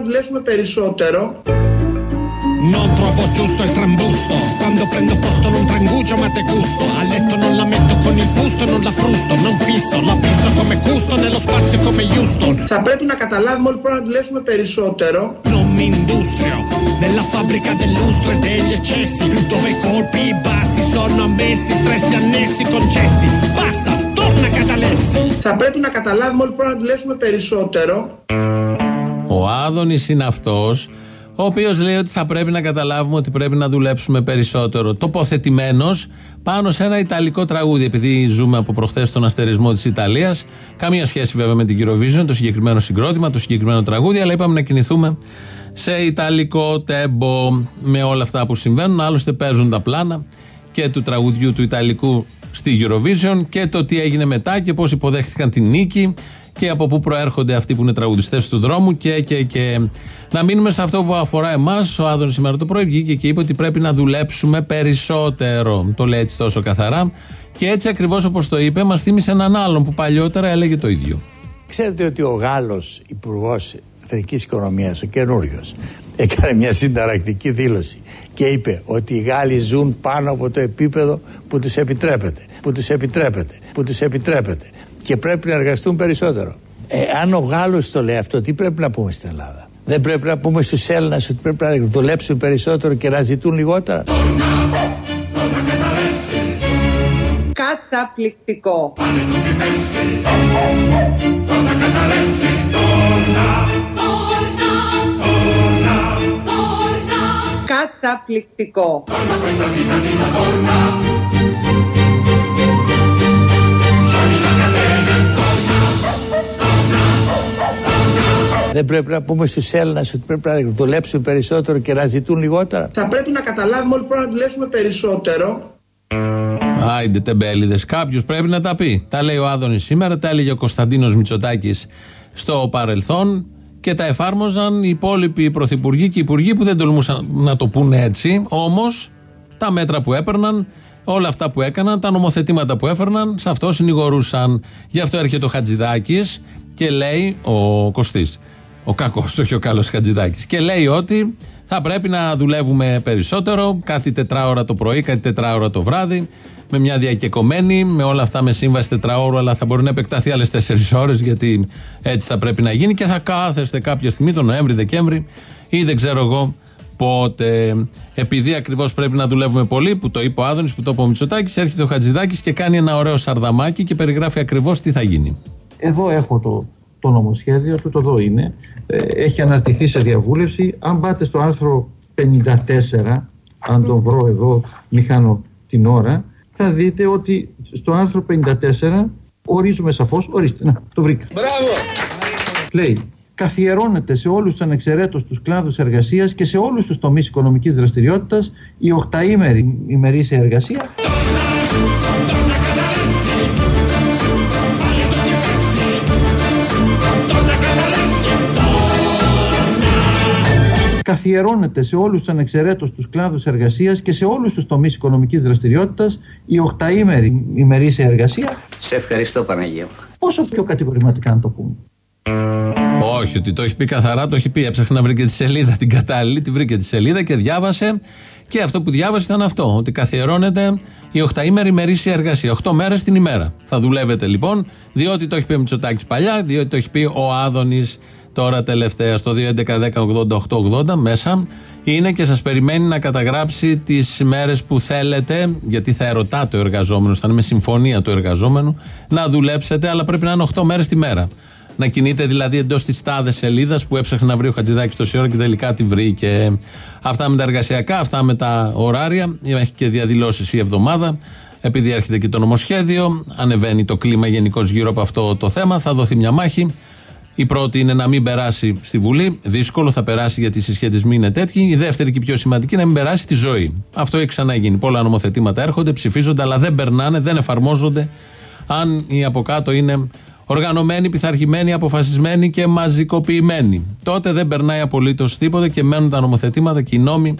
καταλάβουμε όλοι πρέπει να δουλέψουμε περισσότερο. Non trovo giusto il trambusto Quando prendo posto non tranguccio ma te gusto A letto non la metto con il busto non la frusto Non fisso, la pisso come gusto Nello spazio come Houston Θα πρέπει να καταλάβουμε όλοι πρέπει να δουλέψουμε περισσότερο. Non mi industrio Nella fabbrica del lustro e degli eccessi Dove i colpi bassi sono ammessi Stressi annessi concessi Basta, torna Catalessi Θα πρέπει να καταλάβουμε όλοι πρέπει να δουλέψουμε περισσότερο. Ο Άδωνης είναι αυτός ο οποίος λέει ότι θα πρέπει να καταλάβουμε ότι πρέπει να δουλέψουμε περισσότερο. Τοποθετημένος πάνω σε ένα ιταλικό τραγούδι, επειδή ζούμε από προχθές τον αστερισμό της Ιταλίας. Καμία σχέση βέβαια με την Eurovision, το συγκεκριμένο συγκρότημα, το συγκεκριμένο τραγούδι, αλλά είπαμε να κινηθούμε σε ιταλικό τέμπο με όλα αυτά που συμβαίνουν. Άλλωστε παίζουν τα πλάνα και του τραγουδιού του Ιταλικού στη Eurovision και το τι έγινε μετά και πώς υποδέχτηκαν την νίκη και από πού προέρχονται αυτοί που είναι τραγουδιστές του δρόμου και, και, και. Να μείνουμε σε αυτό που αφορά εμάς. Ο Άδωνης σήμερα το πρωί βγήκε και είπε ότι πρέπει να δουλέψουμε περισσότερο. Το λέει έτσι τόσο καθαρά. Και έτσι ακριβώς όπως το είπε, μας θύμισε έναν άλλον που παλιότερα έλεγε το ίδιο. Ξέρετε ότι ο Γάλλος Υπουργός Εθνικής Οικονομίας, ο καινούριος, έκανε μια συνταρακτική δήλωση και είπε ότι οι Γάλλοι ζουν πάνω από το επίπεδο που τους επιτρέπεται, που τους επιτρέπεται, που τους επιτρέπεται και πρέπει να εργαστούν περισσότερο. Ε, αν ο Γάλλος το λέει αυτό, τι πρέπει να πούμε στην Ελλάδα; Δεν πρέπει να πούμε στους Έλληνες ότι πρέπει να δουλέψουν περισσότερο και να ζητούν λιγότερα; Καταπληκτικό. Καταπληκτικό. Δεν πρέπει να πούμε στους Έλληνες ότι πρέπει να δουλέψουν περισσότερο και να ζητούν λιγότερα. Θα πρέπει να καταλάβουμε όλοι πρέπει να δουλέψουμε περισσότερο. Άιντε τεμπέληδες. Κάποιος πρέπει να τα πει. Τα λέει ο Άδωνης σήμερα, τα έλεγε ο Κωνσταντίνος Μητσοτάκης στο παρελθόν και τα εφάρμοζαν οι υπόλοιποι πρωθυπουργοί και υπουργοί που δεν τολμούσαν να το πούνε έτσι. Όμως τα μέτρα που έπαιρναν, όλα αυτά που έκαναν, τα νομοθετήματα που έφερναν, σε αυτό συνηγορούσαν. Γι' αυτό έρχεται ο Χατζηδάκης και λέει ο Κωστής. Ο κακός, όχι ο καλός Χατζηδάκης. Και λέει ότι θα πρέπει να δουλεύουμε περισσότερο, κάτι τετράωρα το πρωί, κάτι τετράωρα το βράδυ, με μια διακεκομένη, με όλα αυτά με σύμβαση τετράωρο, αλλά θα μπορεί να επεκταθεί άλλες τέσσερις ώρες, γιατί έτσι θα πρέπει να γίνει και θα κάθεστε κάποια στιγμή, τον Νοέμβρη, Δεκέμβρη ή δεν ξέρω εγώ πότε. Επειδή ακριβώς πρέπει να δουλεύουμε πολύ, που το είπε ο Άδωνης, που το είπε ο Μητσοτάκης, έρχεται ο Χατζηδάκης και κάνει ένα ωραίο σαρδαμάκι και περιγράφει ακριβώς τι θα γίνει. Εδώ έχω το, το νομοσχέδιο του, το εδώ είναι. Ε, έχει αναρτηθεί σε διαβούλευση. Αν πάτε στο άρθρο 54, αν τον βρω εδώ, μη χάνω την ώρα, θα δείτε ότι στο άρθρο 54 ορίζουμε σαφώς, ορίστε, να, το βρήκα. Μπράβο! Λέει, καθιερώνεται σε όλους τους ανεξαιρέτως τους κλάδους εργασίας και σε όλους τους τομείς οικονομικής δραστηριότητας η οχταήμερη ημερήσια εργασία καθιερώνεται σε όλους τους ανεξαιρέτως τους κλάδους εργασίας και σε όλους τους τομείς οικονομικής δραστηριότητας η οχταήμερη ημερήσια εργασία Σε ευχαριστώ Παναγία. όσο πιο κατηγορηματικά να το πούμε. Όχι, ότι το έχει πει καθαρά, το έχει πει. Έψαχνε να βρει και τη σελίδα την κατάλληλη, τη βρήκε τη σελίδα και διάβασε. Και αυτό που διάβασε ήταν αυτό, ότι καθιερώνεται η οχταήμερη ημερήσια εργασία. Οχτώ μέρες την ημέρα. Θα δουλεύετε λοιπόν, διότι το έχει πει ο Μητσοτάκης παλιά, διότι το έχει πει ο Άδωνης τώρα τελευταία στο 2.11.10.88.80 μέσα. Είναι και σας περιμένει να καταγράψει τις μέρες που θέλετε, γιατί θα ερωτάτε ο εργαζόμενος, θα είναι με συμφωνία του εργαζόμενου, να δουλέψετε, αλλά πρέπει να είναι 8 μέρες τη μέρα. Να κινείται δηλαδή εντός της τάδες σελίδας που έψαχνε να βρει ο Χατζηδάκης τόση ώρα και τελικά τη βρήκε. Αυτά με τα εργασιακά, αυτά με τα ωράρια. Έχει και διαδηλώσεις η εβδομάδα. Επειδή έρχεται και το νομοσχέδιο, ανεβαίνει το κλίμα γενικώς γύρω από αυτό το θέμα. Θα δοθεί μια μάχη. Η πρώτη είναι να μην περάσει στη Βουλή. Δύσκολο θα περάσει γιατί οι συσχετισμοί είναι τέτοιοι. Η δεύτερη και η πιο σημαντική είναι να μην περάσει στη ζωή. Αυτό έχει ξαναγίνει. Πολλά νομοθετήματα έρχονται, ψηφίζονται, αλλά δεν περνάνε, δεν εφαρμόζονται. Αν οι από κάτω είναι οργανωμένοι, πειθαρχημένοι, αποφασισμένοι και μαζικοποιημένοι. Τότε δεν περνάει απολύτως τίποτα και μένουν τα νομοθετήματα και οι νόμοι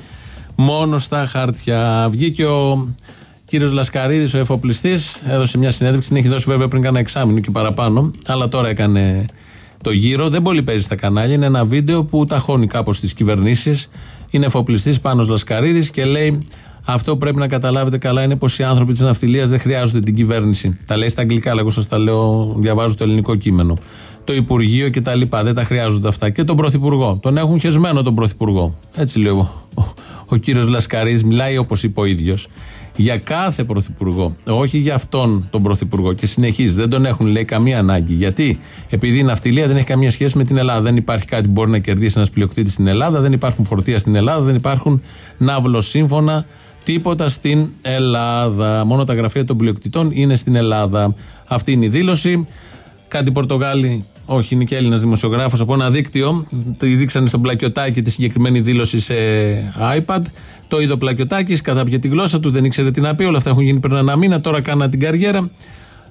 μόνο στα χαρτιά. Βγήκε ο κύριος Λασκαρίδης, ο εφοπλιστής, έδωσε μια συνέντευξη. Την έχει δώσει βέβαια πριν κάνα εξάμεινο και παραπάνω, αλλά τώρα έκανε το γύρο. Δεν πολύ παίζει στα κανάλια. Είναι ένα βίντεο που ταχώνει κάπως τις κυβερνήσεις. Είναι εφοπλιστής πάνω Λασκαρίδης και λέει αυτό που πρέπει να καταλάβετε καλά είναι πως οι άνθρωποι της ναυτιλίας δεν χρειάζονται την κυβέρνηση. Τα λέει στα αγγλικά, αλλά εγώ σας τα λέω, διαβάζω το ελληνικό κείμενο. Το Υπουργείο κτλ. Δεν τα χρειάζονται αυτά. Και τον Πρωθυπουργό. Τον έχουν χεσμένο τον Πρωθυπουργό. Έτσι λέω. Ο, ο κύριος Λασκαρίδη μιλάει όπως είπε ο ίδιος. Για κάθε πρωθυπουργό, όχι για αυτόν τον πρωθυπουργό. Και συνεχίζει. Δεν τον έχουν λέει καμία ανάγκη. Γιατί; Επειδή η ναυτιλία δεν έχει καμία σχέση με την Ελλάδα. Δεν υπάρχει κάτι που μπορεί να κερδίσει ένας πλειοκτήτης στην Ελλάδα. Δεν υπάρχουν φορτία στην Ελλάδα. Δεν υπάρχουν ναύλο τίποτα στην Ελλάδα. Μόνο τα γραφεία των πλειοκτητών είναι στην Ελλάδα. Αυτή είναι η δήλωση. Κάτι Πορτογάλοι, όχι είναι και Έλληνας δημοσιογράφος από ένα δίκτυο, το δείξανε στον πλακιωτάκι τη συγκεκριμένη δήλωση σε iPad. Το είδε ο πλακιωτάκι, κατάπιε τη γλώσσα του, δεν ήξερε τι να πει. Όλα αυτά έχουν γίνει πριν ένα μήνα, τώρα κάνα την καριέρα.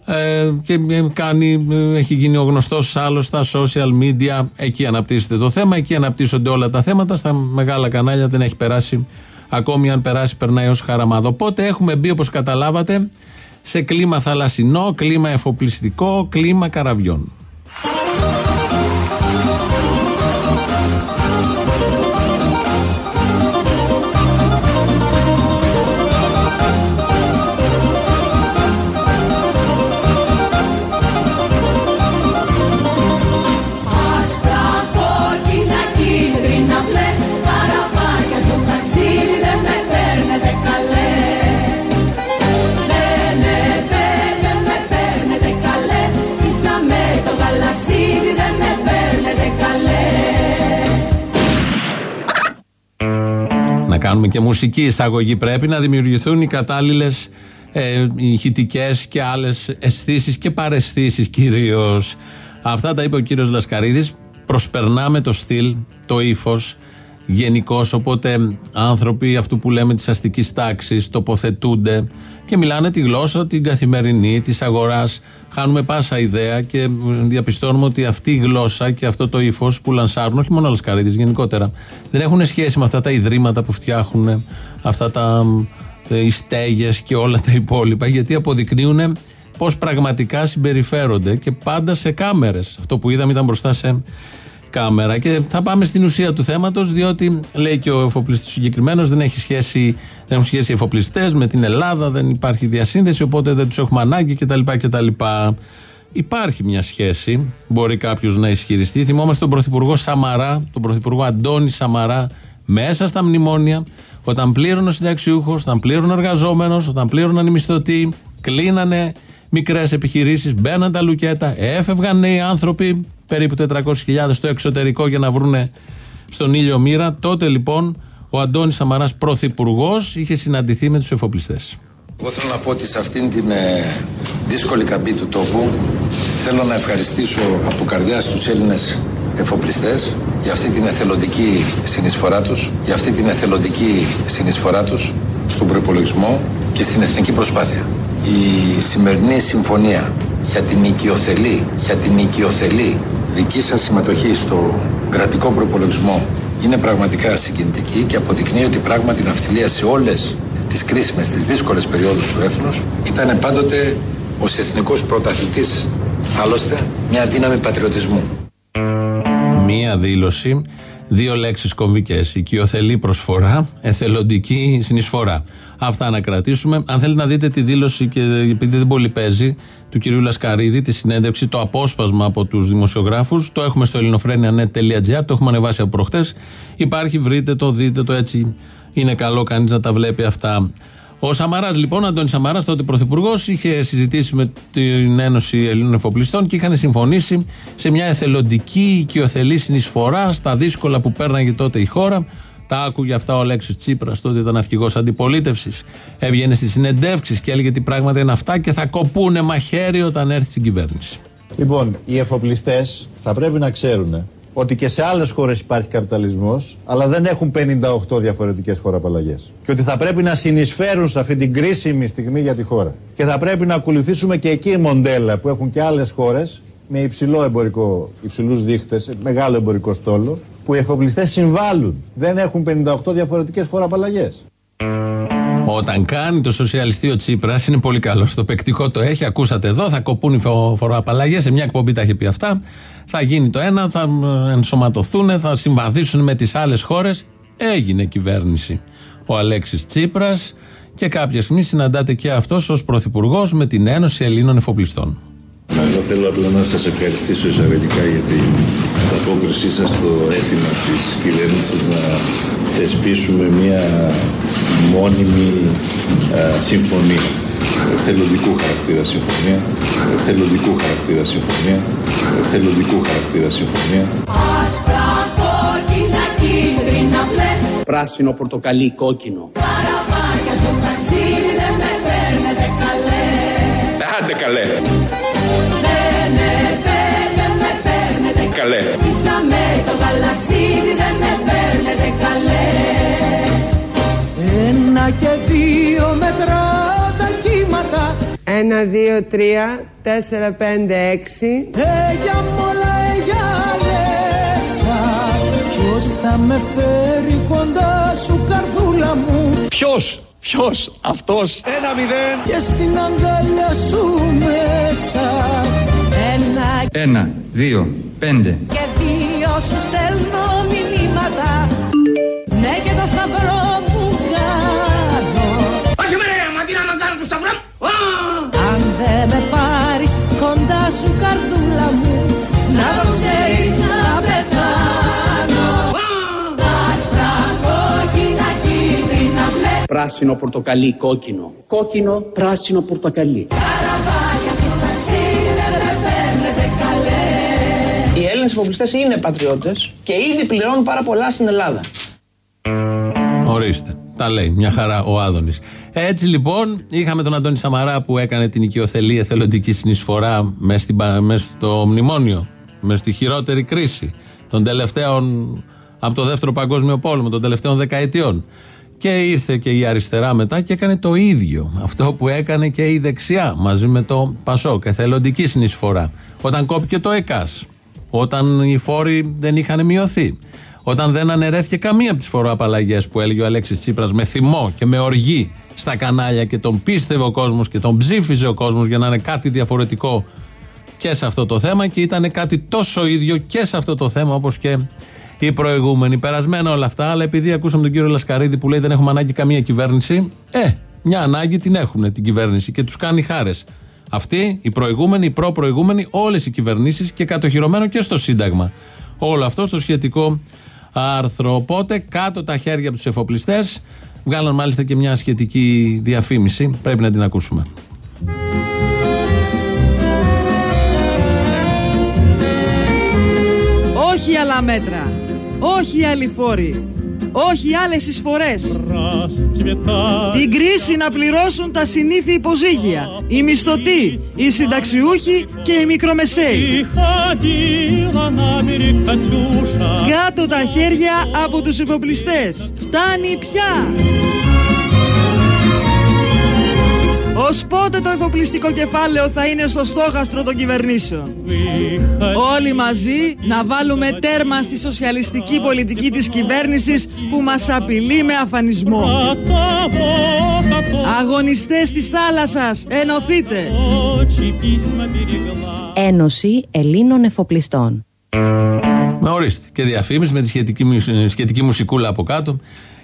Ε, και κάνει, έχει γίνει ο γνωστός άλλος στα social media. Εκεί αναπτύσσεται το θέμα, εκεί αναπτύσσονται όλα τα θέματα. Στα μεγάλα κανάλια δεν έχει περάσει Ακόμη αν περάσει, περνάει ως χαραμάδο. Οπότε έχουμε μπει, όπως καταλάβατε, σε κλίμα θαλασσινό, κλίμα εφοπλιστικό, κλίμα καραβιών. Κάνουμε και μουσική εισαγωγή. Πρέπει να δημιουργηθούν οι κατάλληλες ε, ηχητικές και άλλες αισθήσεις και παρεσθήσει κυρίως. Αυτά τα είπε ο κύριος Λασκαρίδης. Προσπερνάμε το στυλ, το ύφος γενικώς. Οπότε άνθρωποι αυτού που λέμε της αστικής τάξης τοποθετούνται και μιλάνε τη γλώσσα την καθημερινή της αγοράς. Χάνουμε πάσα ιδέα και διαπιστώνουμε ότι αυτή η γλώσσα και αυτό το ύφος που λανσάρουν, όχι μόνο Λασκαρίδη, γενικότερα, δεν έχουν σχέση με αυτά τα ιδρύματα που φτιάχνουν, αυτά τα οι στέγες και όλα τα υπόλοιπα γιατί αποδεικνύουν πώς πραγματικά συμπεριφέρονται και πάντα σε κάμερες αυτό που είδαμε ήταν μπροστά σε κάμερα. Και θα πάμε στην ουσία του θέματος, διότι λέει και ο εφοπλιστής συγκεκριμένος, δεν, έχει σχέση, δεν έχουν σχέση οι εφοπλιστές με την Ελλάδα, δεν υπάρχει διασύνδεση, οπότε δεν τους έχουμε ανάγκη κτλ. κτλ. Υπάρχει μια σχέση, μπορεί κάποιος να ισχυριστεί. Θυμόμαστε τον Πρωθυπουργό Σαμαρά, τον Πρωθυπουργό Αντώνη Σαμαρά, μέσα στα μνημόνια, όταν πλήρωνε ο συνταξιούχος, όταν πλήρωνε ο εργαζόμενος, όταν πλήρωναν οι μισθωτοί, κλείνανε μικρές επιχειρήσεις, μπαίναν τα λουκέτα, έφευγαν νέοι άνθρωποι, περίπου 400.000 στο εξωτερικό για να βρούνε στον ήλιο μοίρα. Τότε λοιπόν ο Αντώνης Σαμαράς πρωθυπουργός είχε συναντηθεί με τους εφοπλιστές. Εγώ θέλω να πω ότι σε αυτήν την ε, δύσκολη καμπή του τόπου θέλω να ευχαριστήσω από καρδιάς τους Έλληνες εφοπλιστές για αυτή την εθελοντική συνεισφορά τους, για αυτή την εθελοντική συνεισφορά τους στον προπολογισμό και στην εθνική προσπάθεια. Η σημερινή συμφωνία για την οικειοθελή, για την οικειοθελή δική σας συμμετοχή στο κρατικό προπολογισμό είναι πραγματικά συγκινητική και αποδεικνύει ότι πράγματι η ναυτιλία σε όλες τις κρίσιμες, τις δύσκολες περιόδους του έθνους ήταν πάντοτε ως εθνικός πρωταθλητής άλλωστε μια δύναμη πατριωτισμού. Μία δήλωση Δύο λέξεις κομβικές. Οικειοθελή προσφορά, εθελοντική συνεισφορά. Αυτά να κρατήσουμε. Αν θέλετε να δείτε τη δήλωση, και επειδή δεν πολύ παίζει, του κυρίου Λασκαρίδη, τη συνέντευξη, το απόσπασμα από τους δημοσιογράφους, το έχουμε στο ελληνοφρένια.net.gr, το έχουμε ανεβάσει από προχτές. Υπάρχει, βρείτε το, δείτε το έτσι. Είναι καλό κανείς να τα βλέπει αυτά. Ο Σαμαράς, λοιπόν, Αντώνης Σαμαράς, τότε πρωθυπουργός, είχε συζητήσει με την Ένωση Ελλήνων Εφοπλιστών και είχαν συμφωνήσει σε μια εθελοντική οικειοθελή συνεισφορά στα δύσκολα που πέρναγε τότε η χώρα. Τα άκουγε αυτά ο Αλέξης Τσίπρας, τότε ήταν αρχηγός αντιπολίτευσης. Έβγαινε στις συνεντεύξεις και έλεγε τι πράγματα είναι αυτά και θα κοπούνε μαχαίρι όταν έρθει στην κυβέρνηση. Λοιπόν, οι εφοπλιστές θα πρέπει να ξέρουν ότι και σε άλλες χώρες υπάρχει καπιταλισμός, αλλά δεν έχουν 58 διαφορετικές χωραπαλλαγές. Και ότι θα πρέπει να συνεισφέρουν σε αυτή την κρίσιμη στιγμή για τη χώρα. Και θα πρέπει να ακολουθήσουμε και εκεί μοντέλα που έχουν και άλλες χώρες με υψηλό εμπορικό, υψηλούς δείχτες, μεγάλο εμπορικό στόλο, που οι εφοπλιστές συμβάλλουν. Δεν έχουν 58 διαφορετικές χωραπαλλαγές. Όταν κάνει το σοσιαλιστή ο Τσίπρας, είναι πολύ καλός. Στο παικτικό το έχει, ακούσατε εδώ, θα κοπούν οι φοροαπαλλαγές. Σε μια εκπομπή τα έχει πει αυτά. Θα γίνει το ένα, θα ενσωματωθούν, θα συμβαδίσουν με τις άλλες χώρες. Έγινε κυβέρνηση. Ο Αλέξης Τσίπρας και κάποια στιγμή συναντάται και αυτός ως πρωθυπουργός με την Ένωση Ελλήνων Εφοπλιστών. Εγώ θέλω απλά να σας ευχαριστήσω εισαγωγικά για την απόκρισή σας στο αίτημα της κυβέρνησης να θεσπίσουμε μια μόνιμη α, συμφωνία θελοντικού χαρακτήρα συμφωνία θελοντικού χαρακτήρα συμφωνία θελοντικού χαρακτήρα συμφωνία Άσπρα, κόκκινα, κίτρινα, μπλε Πράσινο, πορτοκαλί, κόκκινο Καραβάκια στο ταξίδι δεν με παίρνετε καλέ Άντε καλέ καλέ. Πήσαμε το γαλαξίδι, δεν με παίρνετε καλέ. Ένα και Ένα, δύο, τρία, τέσσερα, πέντε, έξι. Έγια μόλα, έγια λέσα. Ποιος θα με φέρει κοντά σου καρδούλα μου; Ποιος, ποιος, αυτός. Ένα μηδέν. Και στην αγκαλιά σου μέσα. Ένα, ένα, δύο, πέντε. Και δύο σου στέλνω μηνύματα. Ναι και το σταυρό Πράσινο, πορτοκαλί, κόκκινο. Κόκκινο, πράσινο, πορτοκαλί. Έλληνες εφοπλιστέ είναι πατριώτες και ήδη πληρώνουν πάρα πολλά στην Ελλάδα. Ορίστε. Τα λέει μια χαρά ο Άδωνης. Έτσι λοιπόν είχαμε τον Αντώνη Σαμαρά που έκανε την οικειοθελή εθελοντική συνεισφορά μέσα στο μνημόνιο, μες στη χειρότερη κρίση των τελευταίων από το δεύτερο παγκόσμιο πόλεμο, των τελευταίων δεκαετιών. Και ήρθε και η αριστερά μετά και έκανε το ίδιο. Αυτό που έκανε και η δεξιά μαζί με το Πασόκ, εθελοντική συνεισφορά. Όταν κόπηκε το ΕΚΑΣ, όταν οι φόροι δεν είχαν μειωθεί. Όταν δεν αναιρέθηκε καμία από τις φοροαπαλλαγές που έλεγε ο Αλέξης Τσίπρας με θυμό και με οργή στα κανάλια και τον πίστευε ο κόσμος και τον ψήφιζε ο κόσμος για να είναι κάτι διαφορετικό και σε αυτό το θέμα και ήταν κάτι τόσο ίδιο και σε αυτό το θέμα όπως και οι προηγούμενοι. Περασμένα όλα αυτά, αλλά επειδή ακούσαμε τον κύριο Λασκαρίδη που λέει δεν έχουμε ανάγκη καμία κυβέρνηση, ε, μια ανάγκη την έχουν την κυβέρνηση και τους κάνει χάρες. Αυτοί, οι προηγούμενοι, οι προ-προηγούμενοι, όλες οι κυβερνήσεις και κατοχυρωμένο και στο Σύνταγμα. Όλο αυτό στο σχετικό άρθρο. Οπότε κάτω τα χέρια από τους εφοπλιστές. Βγάλαν μάλιστα και μια σχετική διαφήμιση. Πρέπει να την ακούσουμε. Όχι άλλα μέτρα. Όχι άλλοι φόροι όχι άλλες εισφορές. Την κρίση να πληρώσουν τα συνήθεια υποζύγια, οι μισθωτοί, οι συνταξιούχοι και οι μικρομεσαίοι. Κάτω τα χέρια από τους εφοπλιστές. Φτάνει πια. Ως πότε το εφοπλιστικό κεφάλαιο θα είναι στο στόχαστρο των κυβερνήσεων; Όλοι μαζί να βάλουμε τέρμα στη σοσιαλιστική πολιτική της κυβέρνησης που μας απειλεί με αφανισμό. Αγωνιστές της θάλασσας, ενωθείτε! Ένωση Ελλήνων Εφοπλιστών. Με ορίστε και διαφήμιση με τη σχετική, σχετική μουσικούλα από κάτω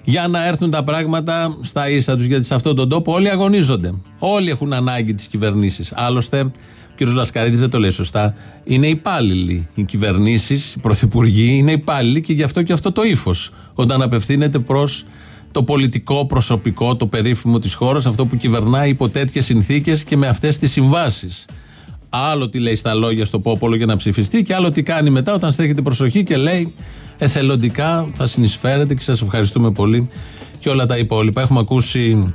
για να έρθουν τα πράγματα στα ίσα τους. Γιατί σε αυτόν τον τόπο όλοι αγωνίζονται. Όλοι έχουν ανάγκη τι κυβερνήσει. Άλλωστε, ο κ. Λασκαρίδης δεν το λέει σωστά. Είναι υπάλληλοι. Οι κυβερνήσεις, οι πρωθυπουργοί είναι υπάλληλοι και γι' αυτό και αυτό το ύφος. Όταν απευθύνεται προς το πολιτικό προσωπικό, το περίφημο της χώρας, αυτό που κυβερνάει υπό τέτοιες συνθήκες και με αυτές τις συμβάσεις. Άλλο τι λέει στα λόγια στο πόπολο για να ψηφιστεί και άλλο τι κάνει μετά όταν στέκεται προσοχή και λέει εθελοντικά θα συνεισφέρετε και σας ευχαριστούμε πολύ και όλα τα υπόλοιπα. Έχουμε ακούσει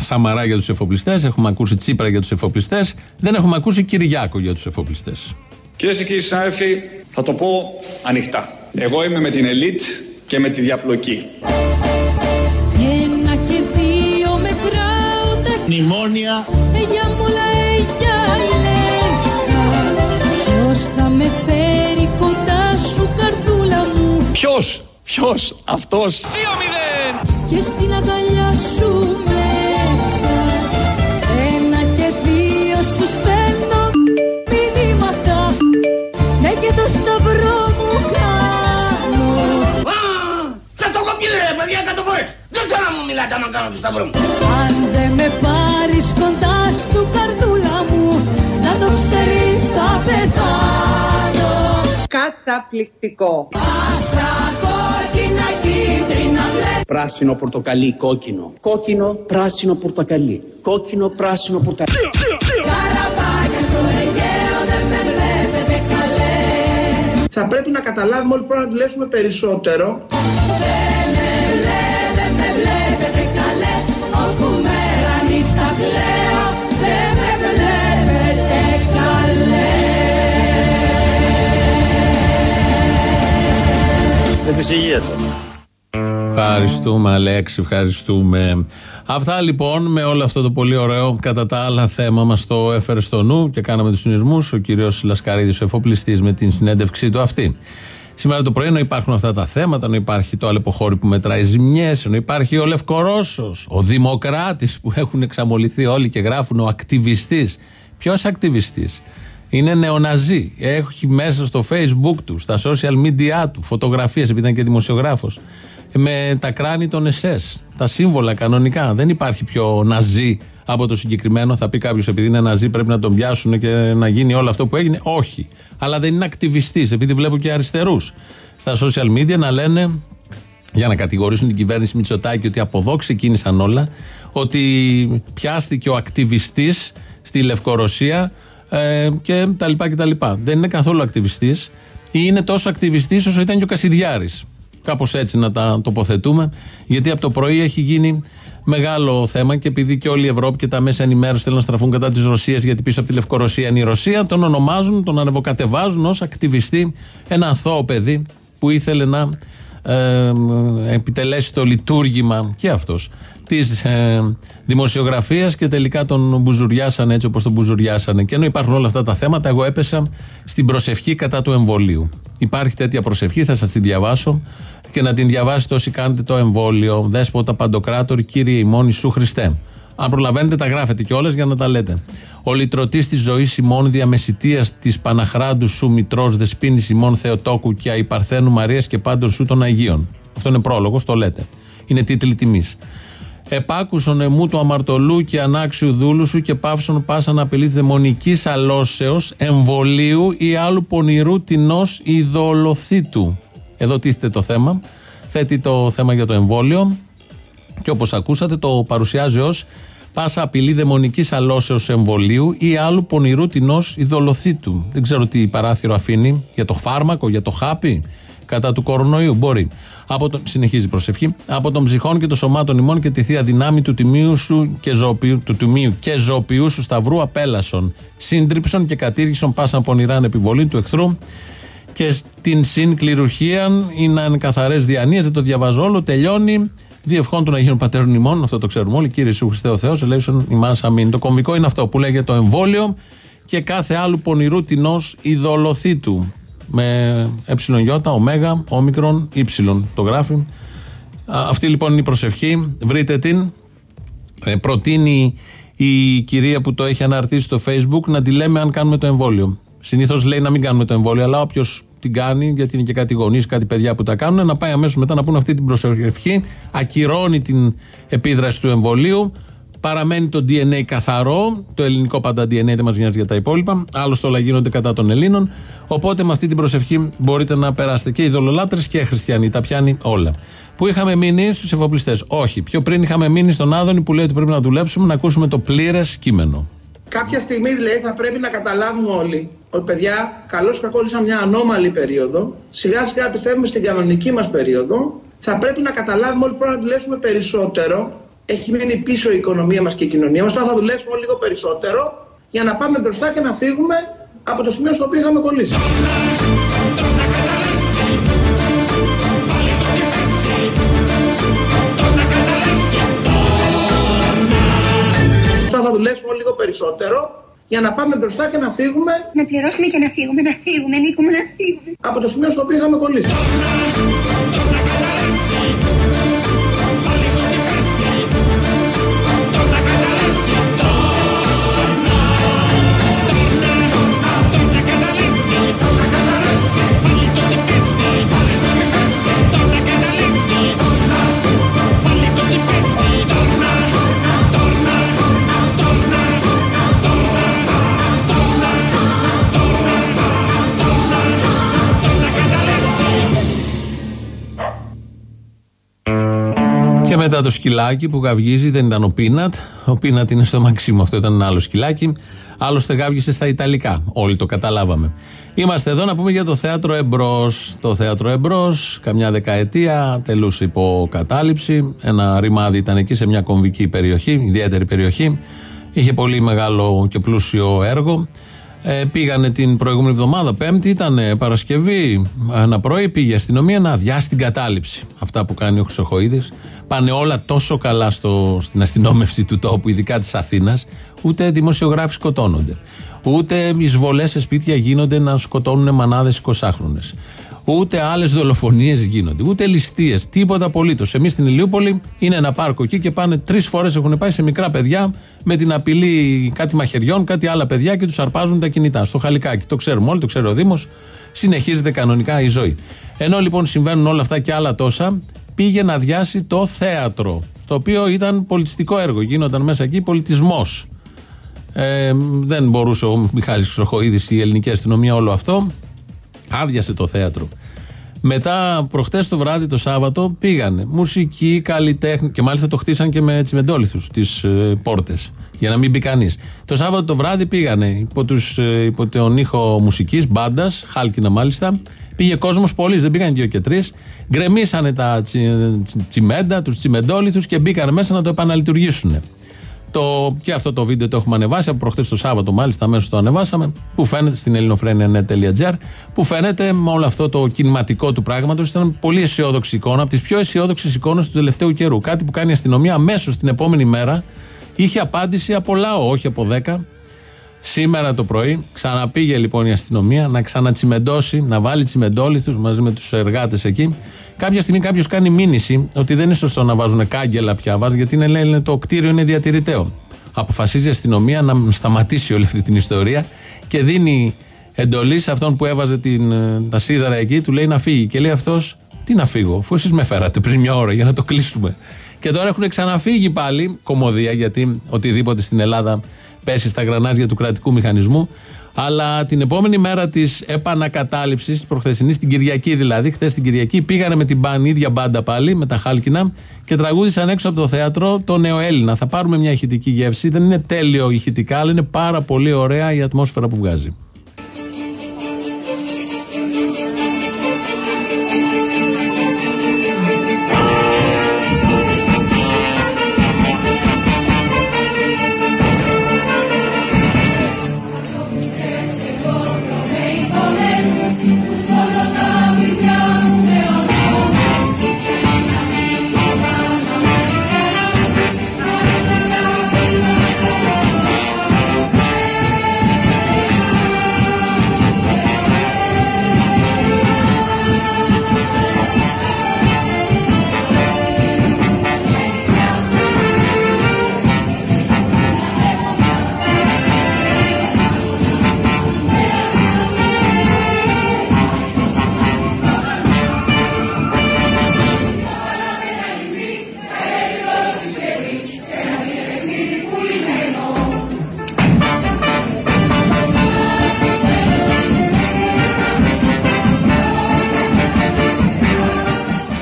Σαμαρά για τους εφοπλιστές, έχουμε ακούσει Τσίπρα για τους εφοπλιστές, δεν έχουμε ακούσει Κυριάκο για τους εφοπλιστές. Κυρίες και κύριοι συνάδελφοι, θα το πω ανοιχτά. Εγώ είμαι με την ελίτ και με τη διαπλοκή. Ένα και δύο μετράω τα Μνημόνια. Ε, για μουλα, Ποιος, ποιος, αυτός. 2-0. Και στην αγκαλιά σου μέσα. Ένα και δύο σου στέλνω μηνύματα. Ναι, και το σταυρό μου κάνω. Σας το κοπεί, ρε παιδιά, κάτω φορές. Δεν θέλω να μου μιλάτε να κάνω το σταυρό μου. Αν δεν με πάρεις κοντά σου, καρδούλα μου, να το ξέρεις, θα πεθάνω. Καταπληκτικό. Άσπρα, κόκκινα, κίτρινα, μπλε. Πράσινο, πορτοκαλί, κόκκινο. Κόκκινο, πράσινο, πορτοκαλί. Κόκκινο, πράσινο, πορτοκαλί. Καραβάγια στο Αιγαίο, δεν με βλέπετε καλέ. Θα πρέπει να καταλάβουμε όλοι πρέπει να δουλέψουμε περισσότερο. Με τις υγείας σας. Ευχαριστούμε, Αλέξη, ευχαριστούμε. Αυτά λοιπόν με όλο αυτό το πολύ ωραίο κατά τα άλλα θέμα μας το έφερε στο νου και κάναμε τους συνειρμούς. Ο κύριος Λασκαρίδης, ο εφοπλιστής, με την συνέντευξή του αυτή. Σήμερα το πρωί, ενώ υπάρχουν αυτά τα θέματα, ενώ υπάρχει το αλεποχώρι που μετράει ζημιές, ενώ υπάρχει ο Λευκορώσος, ο Δημοκράτης που έχουν εξαμολυθεί όλοι και γράφουν ο ακτιβιστής. Ποιος ακτιβιστής, είναι νεοναζί. Έχει μέσα στο facebook του, στα social media του, φωτογραφίες, επειδή ήταν και δημοσιογράφος, με τα κράνη των ΕΣΕΣ. Τα σύμβολα κανονικά. Δεν υπάρχει πιο ναζί από το συγκεκριμένο. Θα πει κάποιος, επειδή είναι ναζί, πρέπει να τον πιάσουν και να γίνει όλο αυτό που έγινε. Όχι. Αλλά δεν είναι ακτιβιστής, επειδή βλέπω και αριστερούς στα social media να λένε για να κατηγορήσουν την κυβέρνηση Μητσοτάκη ότι από εδώ ξεκίνησαν όλα, ότι πιάστηκε ο ακτιβιστής στη Λευκορωσία ε, και τα λοιπά και τα λοιπά. Δεν είναι καθόλου ακτιβιστής ή είναι τόσο ακτιβιστής όσο ήταν και ο Κασιδιάρης. Κάπως έτσι να τα τοποθετούμε, γιατί από το πρωί έχει γίνει μεγάλο θέμα και επειδή και όλη η Ευρώπη και τα μέσα ενημέρωσης θέλουν να στραφούν κατά της Ρωσίας, γιατί πίσω από τη Λευκορωσία είναι η Ρωσία, τον ονομάζουν, τον ανεβοκατεβάζουν ως ακτιβιστή ένα αθώο παιδί που ήθελε να ε, επιτελέσει το λειτουργήμα και αυτός της ε, δημοσιογραφίας και τελικά τον μπουζουριάσανε έτσι όπως τον μπουζουριάσανε. Και ενώ υπάρχουν όλα αυτά τα θέματα εγώ έπεσα στην προσευχή κατά του εμβολίου. Υπάρχει τέτοια προσευχή θα σας τη διαβάσω και να την διαβάσετε όσοι κάνετε το εμβόλιο. Δέσποτα παντοκράτορ κύριε ημών Ιησού Χριστέ αν προλαβαίνετε τα γράφετε κιόλας για να τα λέτε ο λυτρωτής της ζωής ημών διαμεσητείας της Παναχράντου σου μητρός Δεσπίνης ημών Θεοτόκου και Αϊπαρθένου Μαρίας και πάντων σου των Αγίων. Αυτό είναι πρόλογος, το λέτε. Είναι τίτλοι τιμής. Επάκουσον εμού του αμαρτωλού και ανάξιου δούλου σου και πάυσον πάσα να απειλής τη δαιμονικής αλώσεως, εμβολίου ή άλλου πονηρού τεινός ειδωλοθήτου. Εδώ τίθεται το θέμα. Θέτει το θέμα για το εμβόλιο και όπως ακούσατε το παρουσιάζει ως πάσα απειλή δαιμονικής αλώσεως εμβολίου ή άλλου πονηρού τεινό ειδωλοθήτου. Δεν ξέρω τι παράθυρο αφήνει για το φάρμακο, για το χάπι κατά του κορονοϊού. Μπορεί. Από τον, συνεχίζει η προσευχή. Από των ψυχών και των σωμάτων ημών και τη θεία δυνάμει του τιμίου σου και ζωοποιού, του τιμίου και ζωοποιού σου σταυρού απέλασον. Σύντριψον και κατήργησον πάσα πονηράν επιβολή του εχθρού και στην συγκληρουργία είναι αν καθαρές διανύες. Δεν το διαβάζω όλο. Τελειώνει. Διευχών των Αγίων Πατέρων ημών, αυτό το ξέρουμε όλοι. Κύριε Ιησού Χριστέ ο Θεός, ελέησον ημά αμήν. Το κομβικό είναι αυτό που λέγεται το εμβόλιο και κάθε άλλου πονηρού τεινός ειδωλοθήτου. Με ει, ωμέγα, όμικρον, ύψιλον το γράφει. Α, Αυτή λοιπόν είναι η προσευχή. Βρείτε την. Ε, προτείνει η κυρία που το έχει αναρτήσει στο facebook να τη λέμε αν κάνουμε το εμβόλιο. Συνήθως λέει να μην κάνουμε το εμβόλιο, αλλά όποιος την κάνει, γιατί είναι και κάτι γονείς, κάτι παιδιά που τα κάνουν, να πάει αμέσως μετά να πούνε αυτή την προσευχή, ακυρώνει την επίδραση του εμβολίου, παραμένει το DNA καθαρό, το ελληνικό πάντα DNA δεν μας νοιάζει για τα υπόλοιπα, άλλωστε όλα γίνονται κατά των Ελλήνων. Οπότε με αυτή την προσευχή μπορείτε να περάσετε και οι δολολάτρες και οι χριστιανοί, τα πιάνει όλα. Πού είχαμε μείνει; Στους εφοπλιστές. Όχι. Πιο πριν είχαμε μείνει στον Άδωνη που λέει ότι πρέπει να δουλέψουμε να ακούσουμε το πλήρες κείμενο. Κάποια στιγμή δηλαδή θα πρέπει να καταλάβουμε όλοι ότι παιδιά, καλώς ή κακό ζήσαμε μια ανώμαλη περίοδο. Σιγά σιγά πιστεύουμε στην κανονική μας περίοδο. Θα πρέπει να καταλάβουμε όλοι πρέπει να δουλέψουμε περισσότερο. Έχει μείνει πίσω η οικονομία μας και η κοινωνία μας. Τώρα θα δουλέψουμε λίγο περισσότερο για να πάμε μπροστά και να φύγουμε από το σημείο στο οποίο είχαμε κολλήσει. Τώρα θα δουλέψουμε λίγο περισσότερο για να πάμε μπροστά και να φύγουμε Να πληρώσουμε και να φύγουμε, να φύγουμε, Νίκο μου, να φύγουμε. από το σημείο στο οποίο είχαμε κολλήσει. Μετά το σκυλάκι που γαυγίζει δεν ήταν ο Πίνατ. Ο Πίνατ είναι στο Μαξίμου, αυτό ήταν ένα άλλο σκυλάκι. Άλλωστε γάβγισε στα Ιταλικά. Όλοι το καταλάβαμε. Είμαστε εδώ να πούμε για το θέατρο Εμπρός. Το θέατρο Εμπρός, καμιά δεκαετία, τελούσε υποκατάληψη. Ένα ρημάδι ήταν εκεί σε μια κομβική περιοχή, ιδιαίτερη περιοχή. Είχε πολύ μεγάλο και πλούσιο έργο. Ε, πήγανε την προηγούμενη εβδομάδα, Πέμπτη ήταν Παρασκευή, ένα πρωί πήγε η αστυνομία να αδειάσει την κατάληψη. Αυτά που κάνει ο Χρυσοχοίδης. Πάνε όλα τόσο καλά στο, στην αστυνόμευση του τόπου, ειδικά της Αθήνας, ούτε δημοσιογράφοι σκοτώνονται. Ούτε εισβολές σε σπίτια γίνονται να σκοτώνουν μανάδες 20χρονε. Ούτε άλλες δολοφονίες γίνονται. Ούτε ληστείες. Τίποτα απολύτως. Εμείς στην Ηλιούπολη είναι ένα πάρκο εκεί και πάνε τρεις φορές έχουν πάει σε μικρά παιδιά με την απειλή κάτι μαχαιριών, κάτι άλλα παιδιά και τους αρπάζουν τα κινητά. Στο χαλικάκι. Το ξέρουμε όλοι, το ξέρει ο Δήμος. Συνεχίζεται κανονικά η ζωή. Ενώ λοιπόν συμβαίνουν όλα αυτά και άλλα τόσα, πήγε να αδειάσει το θέατρο. Το οποίο ήταν πολιτιστικό έργο. Γίνονταν μέσα εκεί πολιτισμός. Ε, δεν μπορούσε ο Μιχάλης Χρυσοχοίδης η ελληνική αστυνομία όλο αυτό. Άδειασε το θέατρο. Μετά, προχτές το βράδυ, το Σάββατο, πήγανε μουσική, καλλιτέχνη και μάλιστα το χτίσαν και με τσιμεντόλιθου τις ε, πόρτες, για να μην μπει κανείς. Το Σάββατο το βράδυ πήγανε υπό, τους, ε, υπό τον ήχο μουσικής, μπάντας, χάλκινα μάλιστα. Πήγε κόσμος πολλοί, δεν πήγαν δύο και τρεις. Γκρεμίσανε τα τσι, τσιμέντα, τους τσιμεντόλιθους και μπήκαν μέσα να το επαναλειτουργήσουν. Το, και αυτό το βίντεο το έχουμε ανεβάσει από προχθές το Σάββατο, μάλιστα αμέσως το ανεβάσαμε. Που φαίνεται στην ελληνοφρένια.net.gr. Που φαίνεται με όλο αυτό το κινηματικό του πράγματος. Ήταν πολύ αισιόδοξη εικόνα, από τις πιο αισιόδοξες εικόνες του τελευταίου καιρού. Κάτι που κάνει η αστυνομία αμέσως την επόμενη μέρα. Είχε απάντηση από λαό, όχι από 10. Σήμερα το πρωί ξαναπήγε λοιπόν η αστυνομία να ξανατσιμεντώσει, να βάλει τσιμεντόλιθου μαζί με τους εργάτες εκεί. Κάποια στιγμή κάποιος κάνει μήνυση ότι δεν είναι σωστό να βάζουν κάγκελα πια, βάζουν, γιατί είναι, λένε, το κτίριο είναι διατηρηταίο. Αποφασίζει η αστυνομία να σταματήσει όλη αυτή την ιστορία και δίνει εντολή σε αυτόν που έβαζε την, τα σίδερα εκεί, του λέει να φύγει. Και λέει αυτός, τι να φύγω, αφού εσείς με φέρατε πριν μια ώρα για να το κλείσουμε. Και τώρα έχουν ξαναφύγει πάλι, κομμωδία, γιατί οτιδήποτε στην Ελλάδα πέσει στα γρανάζια του κρατικού μηχανισμού. Αλλά την επόμενη μέρα της επανακατάληψης, της προχθεσινής, την Κυριακή δηλαδή, χθες την Κυριακή, πήγανε με την μπάνη, ίδια μπάντα πάλι, με τα χάλκινα και τραγούδισαν έξω από το θέατρο το Νεοέλληνα. Θα πάρουμε μια ηχητική γεύση. Δεν είναι τέλειο ηχητικά, αλλά είναι πάρα πολύ ωραία η ατμόσφαιρα που βγάζει.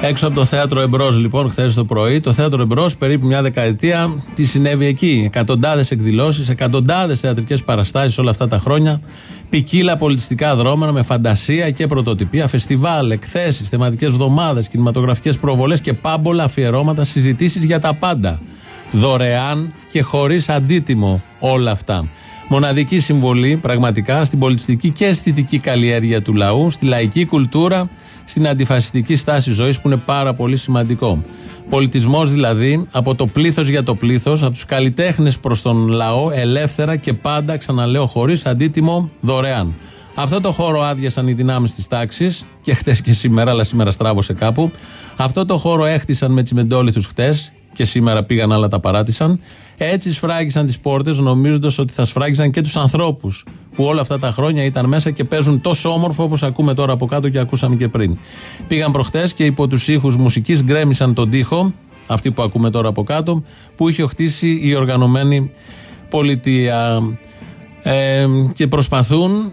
Έξω από το θέατρο Εμπρός, λοιπόν, χθες το πρωί, το θέατρο Εμπρός, περίπου μια δεκαετία, τι συνέβη εκεί. Εκατοντάδες εκδηλώσεις, εκατοντάδες θεατρικές παραστάσεις όλα αυτά τα χρόνια. Ποικίλα πολιτιστικά δρόμενα με φαντασία και πρωτοτυπία, φεστιβάλ, εκθέσεις, θεματικές εβδομάδε, κινηματογραφικές προβολές και πάμπολα αφιερώματα, συζητήσεις για τα πάντα. Δωρεάν και χωρίς αντίτιμο όλα αυτά. Μοναδική συμβολή πραγματικά στην πολιτιστική και αισθητική καλλιέργεια του λαού, στη λαϊκή κουλτούρα στην αντιφασιστική στάση ζωής που είναι πάρα πολύ σημαντικό. Πολιτισμός δηλαδή από το πλήθος για το πλήθος, από τους καλλιτέχνες προς τον λαό, ελεύθερα και πάντα, ξαναλέω, χωρίς αντίτιμο, δωρεάν. Αυτό το χώρο άδειασαν οι δυνάμεις της τάξης και χθες και σήμερα, αλλά σήμερα στράβωσε κάπου. Αυτό το χώρο έχτισαν με τσιμεντόλιθους χτες και σήμερα πήγαν άλλα τα παράτησαν. Έτσι σφράγισαν τις πόρτες, νομίζοντας ότι θα σφράγισαν και τους ανθρώπους που όλα αυτά τα χρόνια ήταν μέσα και παίζουν τόσο όμορφο όπως ακούμε τώρα από κάτω και ακούσαμε και πριν. Πήγαν προχτές και υπό τους ήχους μουσικής γκρέμισαν τον τοίχο, αυτή που ακούμε τώρα από κάτω, που είχε χτίσει η οργανωμένη πολιτεία. Ε, και προσπαθούν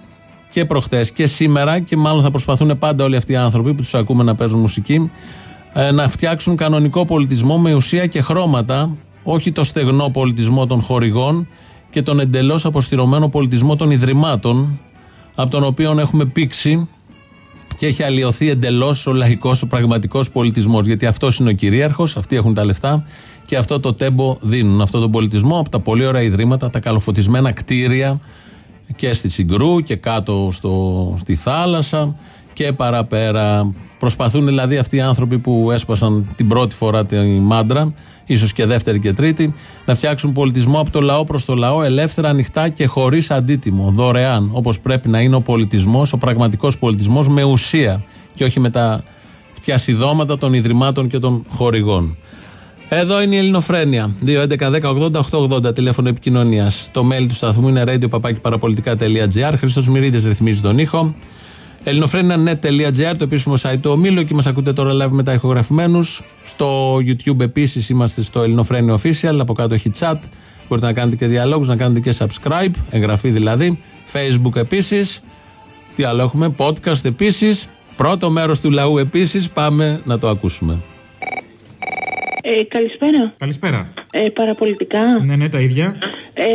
και προχτές και σήμερα και μάλλον θα προσπαθούν πάντα όλοι αυτοί οι άνθρωποι που τους ακούμε να παίζουν μουσική ε, να φτιάξουν κανονικό πολιτισμό με ουσία και χρώματα, όχι το στεγνό πολιτισμό των χορηγών και τον εντελώς αποστηρωμένο πολιτισμό των ιδρυμάτων, από τον οποίο έχουμε πήξει και έχει αλλοιωθεί εντελώς ο λαϊκός, ο πραγματικός πολιτισμός. Γιατί αυτός είναι ο κυρίαρχος, αυτοί έχουν τα λεφτά και αυτό το τέμπο δίνουν. Αυτό τον πολιτισμό από τα πολύ ωραία ιδρύματα, τα καλοφωτισμένα κτίρια και στη Συγκρού και κάτω στο, στη θάλασσα και παραπέρα. Προσπαθούν δηλαδή αυτοί οι άνθρωποι που έσπασαν την πρώτη φορά τη μάντρα, ίσως και δεύτερη και τρίτη, να φτιάξουν πολιτισμό από το λαό προς το λαό, ελεύθερα, ανοιχτά και χωρίς αντίτιμο, δωρεάν, όπως πρέπει να είναι ο πολιτισμός, ο πραγματικός πολιτισμός με ουσία και όχι με τα φτιασιδώματα των ιδρυμάτων και των χορηγών. Εδώ είναι η Ελληνοφρένεια. 2.11.10.80.880 τηλέφωνο επικοινωνίας. Το mail του σταθμού είναι radio.parapolitica.gr. Χρήστος Μυρίδης ρυθμίζει τον ήχο. Ελληνοφρένια.net.gr, το επίσημο site του ομίλου. Και μας ακούτε τώρα live μετά ηχογραφημένους. Στο YouTube επίσης είμαστε στο Ελληνοφρένια Official. Από κάτω έχει chat. Μπορείτε να κάνετε και διαλόγους, να κάνετε και subscribe, εγγραφή δηλαδή. Facebook επίσης. Τι άλλο έχουμε, podcast επίσης. Πρώτο μέρος του λαού επίσης. Πάμε να το ακούσουμε. Ε, καλησπέρα. Καλησπέρα. Ε, παραπολιτικά. Ναι, ναι, τα ίδια. Ε,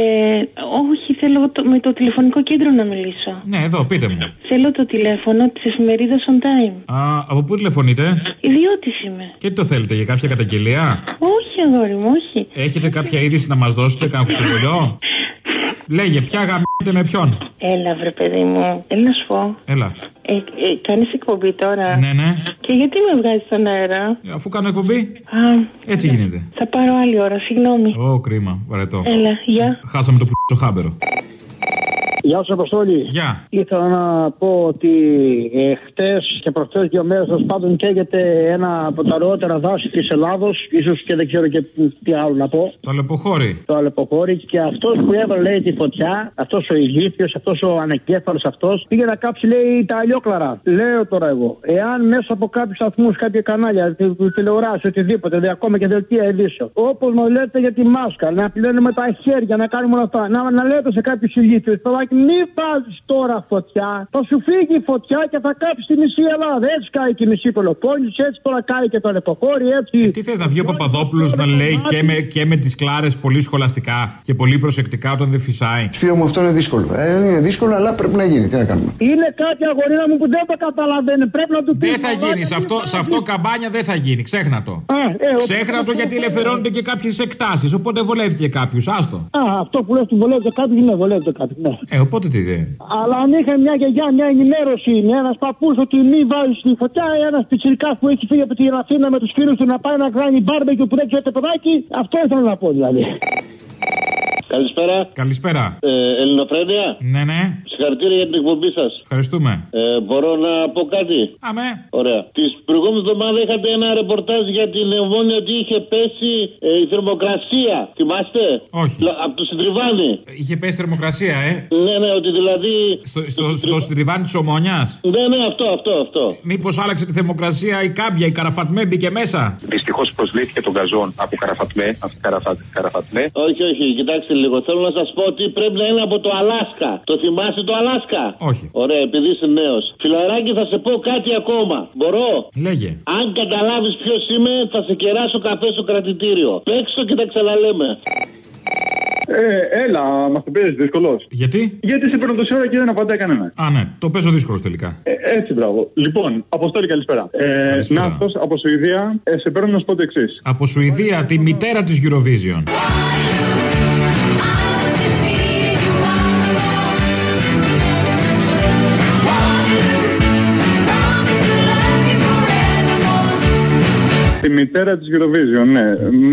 όχι, θέλω το- με το τηλεφωνικό κέντρο να μιλήσω. Ναι, εδώ, πείτε μου. Θέλω το τηλέφωνο της εφημερίδας On Time. Α, από πού τηλεφωνείτε; Ιδιώτης είμαι. και τι το θέλετε, για κάποια καταγγελία; Όχι, αγόρι μου, όχι. Έχετε κάποια είδηση να μας δώσετε, κανένα κουτσομπολιό. Λέγε, ποια γαμιέται με ποιον; Έλα, βρε παιδί μου. Έλα να σου πω. Έλα. Ε, ε, Κάνεις εκπομπή τώρα; Ναι, ναι. Και γιατί με βγάζει στον αέρα; Αφού κάνω εκπομπή. Α, Έτσι γίνεται. θα πάρω άλλη ώρα, συγγνώμη. Ω, κρίμα, βαρετό. Έλα, γεια. Χάσαμε το που χάμπερο. Γεια σου, Αποστόλη. Γεια. Ήθελα να πω ότι ε, χτες και προχθές δύο μέρες τέλος πάντων καίγεται ένα από τα ωραιότερα δάση της Ελλάδος. ίσως και δεν ξέρω και τι άλλο να πω. Το αλεποχώρι. Το αλεποχώρι. Και αυτός που έβαλε λέει τη φωτιά, αυτός ο ηλίθιο, αυτός ο ανεκέφαλος αυτός, πήγε να κάψει λέει τα αλλιόκλαρα. Λέω τώρα εγώ, εάν μέσα από κάποιους σταθμούς, κάποια κανάλια, τη- τη- τηλεοράσει, οτιδήποτε, δηλαδή ακόμα και δελτία ειδήσεων, όπως μας λέτε για τη μάσκα, να πλένουμε τα χέρια, να κάνουμε όλα αυτά, να, να λέτε σε κάποιους ηλίθιου, παιδάκι, μη βάζεις τώρα φωτιά, θα σου φύγει η φωτιά και θα κάψεις τη μισή Ελλάδα. Έτσι κάει και η μισή Πελοπόννησο, έτσι τώρα κάει και το Αλεποχώρι, έτσι. Ε, Τι θες να βγει ο Παπαδόπουλος να λέει και με, και με τις κλάρες πολύ σχολαστικά και πολύ προσεκτικά όταν δεν φυσάει; Σπύρο μου αυτό είναι δύσκολο. Ε, είναι δύσκολο, αλλά πρέπει να γίνει. Τι να κάνουμε; Είναι κάτι αγορίνα μου που δεν το καταλαβαίνει. Πρέπει να του πεις. Δεν θα γίνει. Σε αυτό, σε αυτό καμπάνια δεν θα γίνει. Ξέχνα το. Α, ε, ο- Ξέχνα το γιατί ελευθερώνονται και κάποιες εκτάσεις. Οπότε βολεύει και κάποιους. Άστο. Α, αυτό που λες του βολεύεται κάτι, ναι, βολεύεται κάτι, ναι. Ε, οπότε τι δε. Αλλά αν είχα μια γιαγιά, μια ενημέρωση, ένας παππούς ότι μη βάζεις στη φωτιά, ένας πιτσυρικά που έχει φύγει από την Αθήνα με τους φίλους του να πάει να κάνει μπάρμπεκι που δεν ξέρετε παιδάκι, αυτό ήθελα να πω δηλαδή. Καλησπέρα. Καλησπέρα. Ε, Ελληνοφρένια. Ναι, ναι. Συγχαρητήρια για την εκπομπή σας. Ευχαριστούμε. Ε, μπορώ να πω κάτι; Αμέ. Ωραία. Τη προηγούμενη εβδομάδα είχατε ένα ρεπορτάζ για την Εμβόνια ότι είχε πέσει ε, η θερμοκρασία. Θυμάστε; Όχι. Από το Συντριβάνι. Είχε πέσει θερμοκρασία, ε. Ναι, ναι, ότι δηλαδή. Στο, στο, στο συντριβάνι της Ομονιά. Ναι, ναι, αυτό, αυτό, αυτό. Μήπως άλλαξε τη θερμοκρασία η κάμπια, η καραφατμέ μπήκε μέσα; Δυστυχώς προσβλήθηκε τον καζόν από Καραφατμέ. Από καραφα, καραφατμέ. Όχι, όχι, κοιτάξτε λίγο. Θέλω να σας πω ότι πρέπει να είναι από το Αλάσκα. Το θυμάστε το Αλάσκα; Όχι. Ωραία, επειδή είσαι νέος. Φιλαράκι, θα σε πω κάτι ακόμα. Μπορώ; Λέγε. Αν καταλάβεις ποιος είμαι, θα σε κεράσω καφέ στο κρατητήριο. Παίξω και τα ξαναλέμε. Ε, έλα, μας το παίζεις δύσκολος. Γιατί; Γιατί σε παίρνω τόση ώρα και δεν απαντάει κανένας. Α, ναι, το παίζω δύσκολος τελικά. Ε, έτσι, μπράβο. Λοιπόν, Αποστόλη, καλησπέρα. Ε, Καλησπέρα. Ναύτος, από Σουηδία, ε, σε παίρνω να σου πω το εξής. Από Σουηδία, τη μητέρα της Eurovision. Τη μητέρα της Eurovision, ναι.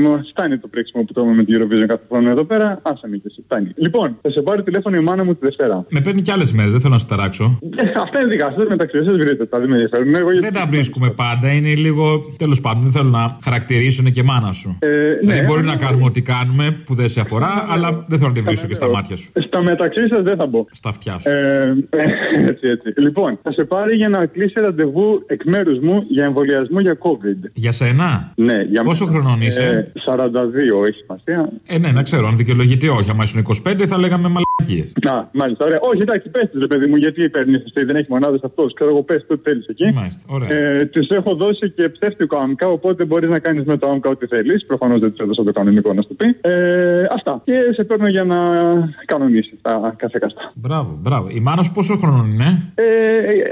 Μα φτάνει το πρίξιμο που τρώμε με τη Eurovision κάθε χρόνο εδώ πέρα. Άσε με και εσύ, φτάνει. Λοιπόν, θα σε πάρει τηλέφωνο η μάνα μου τη Δευτέρα. Με παίρνει κι άλλες μέρες, δεν θέλω να σου ταράξω. Ε, αυτά είναι δικά σα, μεταξύ σα βρείτε τα, δεν με ενδιαφέρουν. Εγώ Δεν τα βρίσκουμε πάντα, είναι λίγο. Τέλος πάντων, δεν θέλω να χαρακτηρίσουν και μάνα σου. Ε, δηλαδή, ναι. μπορεί να κάνουμε ό,τι κάνουμε που δεν σε αφορά, αλλά δεν θέλω να τη βρίσκω και στα μάτια σου. Στα μεταξύ σας δεν θα μπω. Στα αυτιά σου. Ε, έτσι, έτσι. Λοιπόν, θα σε πάρει για να κλείσει ραντεβού εκ μέρους μου για εμβολιασμό για COVID. Για σένα. Ναι, για Πόσο μένα. χρονών είσαι; Ε, 42 έχει σημασία. Ε, ναι, να ξέρω, αν δικαιολογείται όχι. Αν ήσουν 25, θα λέγαμε Να, μάλιστα, ωραία. Όχι, εντάξει, πες ρε παιδί μου, γιατί παίρνεις εσύ, δεν έχει μονάδες αυτός. Ξέρω εγώ, πες τι θέλεις εκεί. Μάλιστα, ωραία. Ε, τους έχω δώσει και ψεύτικο άμκα, οπότε μπορείς να κάνεις με το άμκα ό,τι θέλεις. Προφανώς δεν τους έδωσα το κανονικό να σου πει. Ε, αυτά. Και σε παίρνω για να κανονίσεις τα καθεκαστά. Μπράβο, μπράβο. Η μάνα σου πόσο χρόνο είναι, Ε,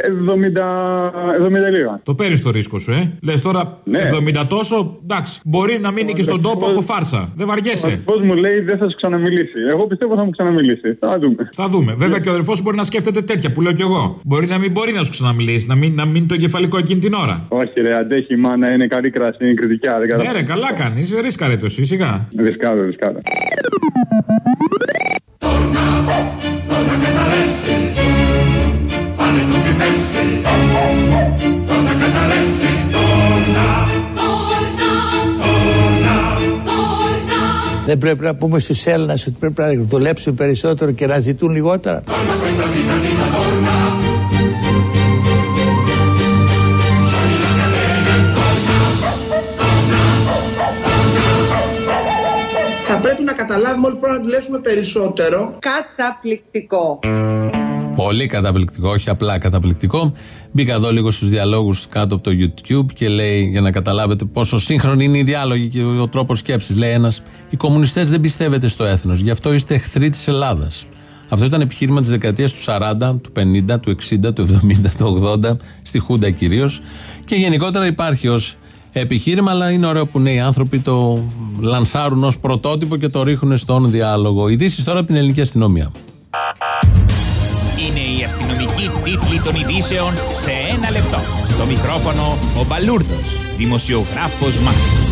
70, 70 λίγα. Το παίρνεις το ρίσκο σου, ε. Λες τώρα Ναι. 70 τόσο, εντάξει, μπορεί να μείνει και στον τόπο από φάρσα. Δεν βαριέσαι. Πώ μου λέει δεν θα σου ξαναμιλήσει. Εγώ πιστεύω θα μου ξαναμιλήσει. Θα δούμε. Θα δούμε. Βέβαια και ο αδερφός σου μπορεί να σκέφτεται τέτοια που λέω κι εγώ. Μπορεί να μην μπορεί να σου ξαναμιλήσει, να μην, να μείνει το εγκεφαλικό εκείνη την ώρα. Όχι, ρε, αντέχει η μάνα, είναι καλή κράση, είναι κριτικά. Δεν Ναι, ρε, καλά κάνεις. Ρίσκαρε το εσύ, σιγά. Ρισκάρω, ρισκάρω. Δεν πρέπει να πούμε στους Έλληνες ότι πρέπει να δουλέψουν περισσότερο και να ζητούν λιγότερα. Θα πρέπει να καταλάβουμε όλοι πρέπει να δουλεύουμε περισσότερο. Καταπληκτικό. Πολύ καταπληκτικό, όχι απλά καταπληκτικό. Μπήκα εδώ λίγο στους διαλόγους κάτω από το YouTube και λέει, για να καταλάβετε πόσο σύγχρονοι είναι οι διάλογοι και ο τρόπος σκέψης. Λέει ένας, Οι κομμουνιστές δεν πιστεύετε στο έθνος, γι' αυτό είστε εχθροί της Ελλάδας. Αυτό ήταν επιχείρημα της δεκαετίας του 40, του 50, του 60, του 70, του 80, στη Χούντα κυρίως. Και γενικότερα υπάρχει ως επιχείρημα, αλλά είναι ωραίο που νέοι άνθρωποι το λανσάρουν ως πρωτότυπο και το ρίχνουν στον διάλογο. Ειδήσεις τώρα από την ελληνική αστυνομία. Είναι η αστυνομική τίτλη των ειδήσεων σε ένα λεπτό. Στο μικρόφωνο ο Μπαλούρδος, δημοσιογράφος Μάρκος.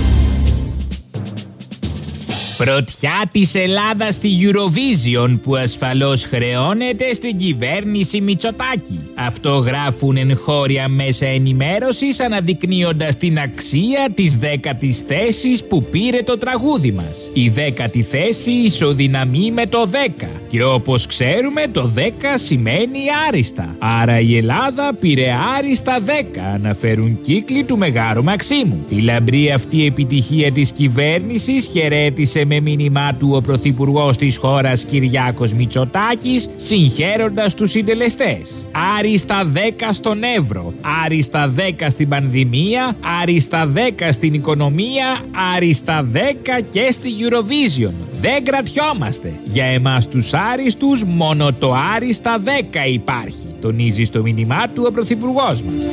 Πρωτιά της Ελλάδας στη Eurovision που ασφαλώς χρεώνεται στην κυβέρνηση Μητσοτάκη. Αυτό γράφουν εγχώρια μέσα ενημέρωσης αναδεικνύοντας την αξία της δέκατης θέσης που πήρε το τραγούδι μας. Η δέκατη θέση ισοδυναμεί με το 10 και όπως ξέρουμε το 10 σημαίνει άριστα. Άρα η Ελλάδα πήρε άριστα 10 αναφέρουν κύκλοι του Μεγάρου Μαξίμου. Η λαμπρή αυτή επιτυχία της κυβέρνησης χαιρέτησε με μήνυμά του ο Πρωθυπουργός της χώρας Κυριάκος Μητσοτάκης συγχαίροντας τους συντελεστές. Άριστα 10 στον ευρώ, άριστα 10 στην πανδημία, άριστα 10 στην οικονομία, άριστα 10 και στη Eurovision. Δεν κρατιόμαστε. Για εμάς τους άριστους μόνο το άριστα 10 υπάρχει. Τονίζει στο μήνυμά του ο Πρωθυπουργός μας.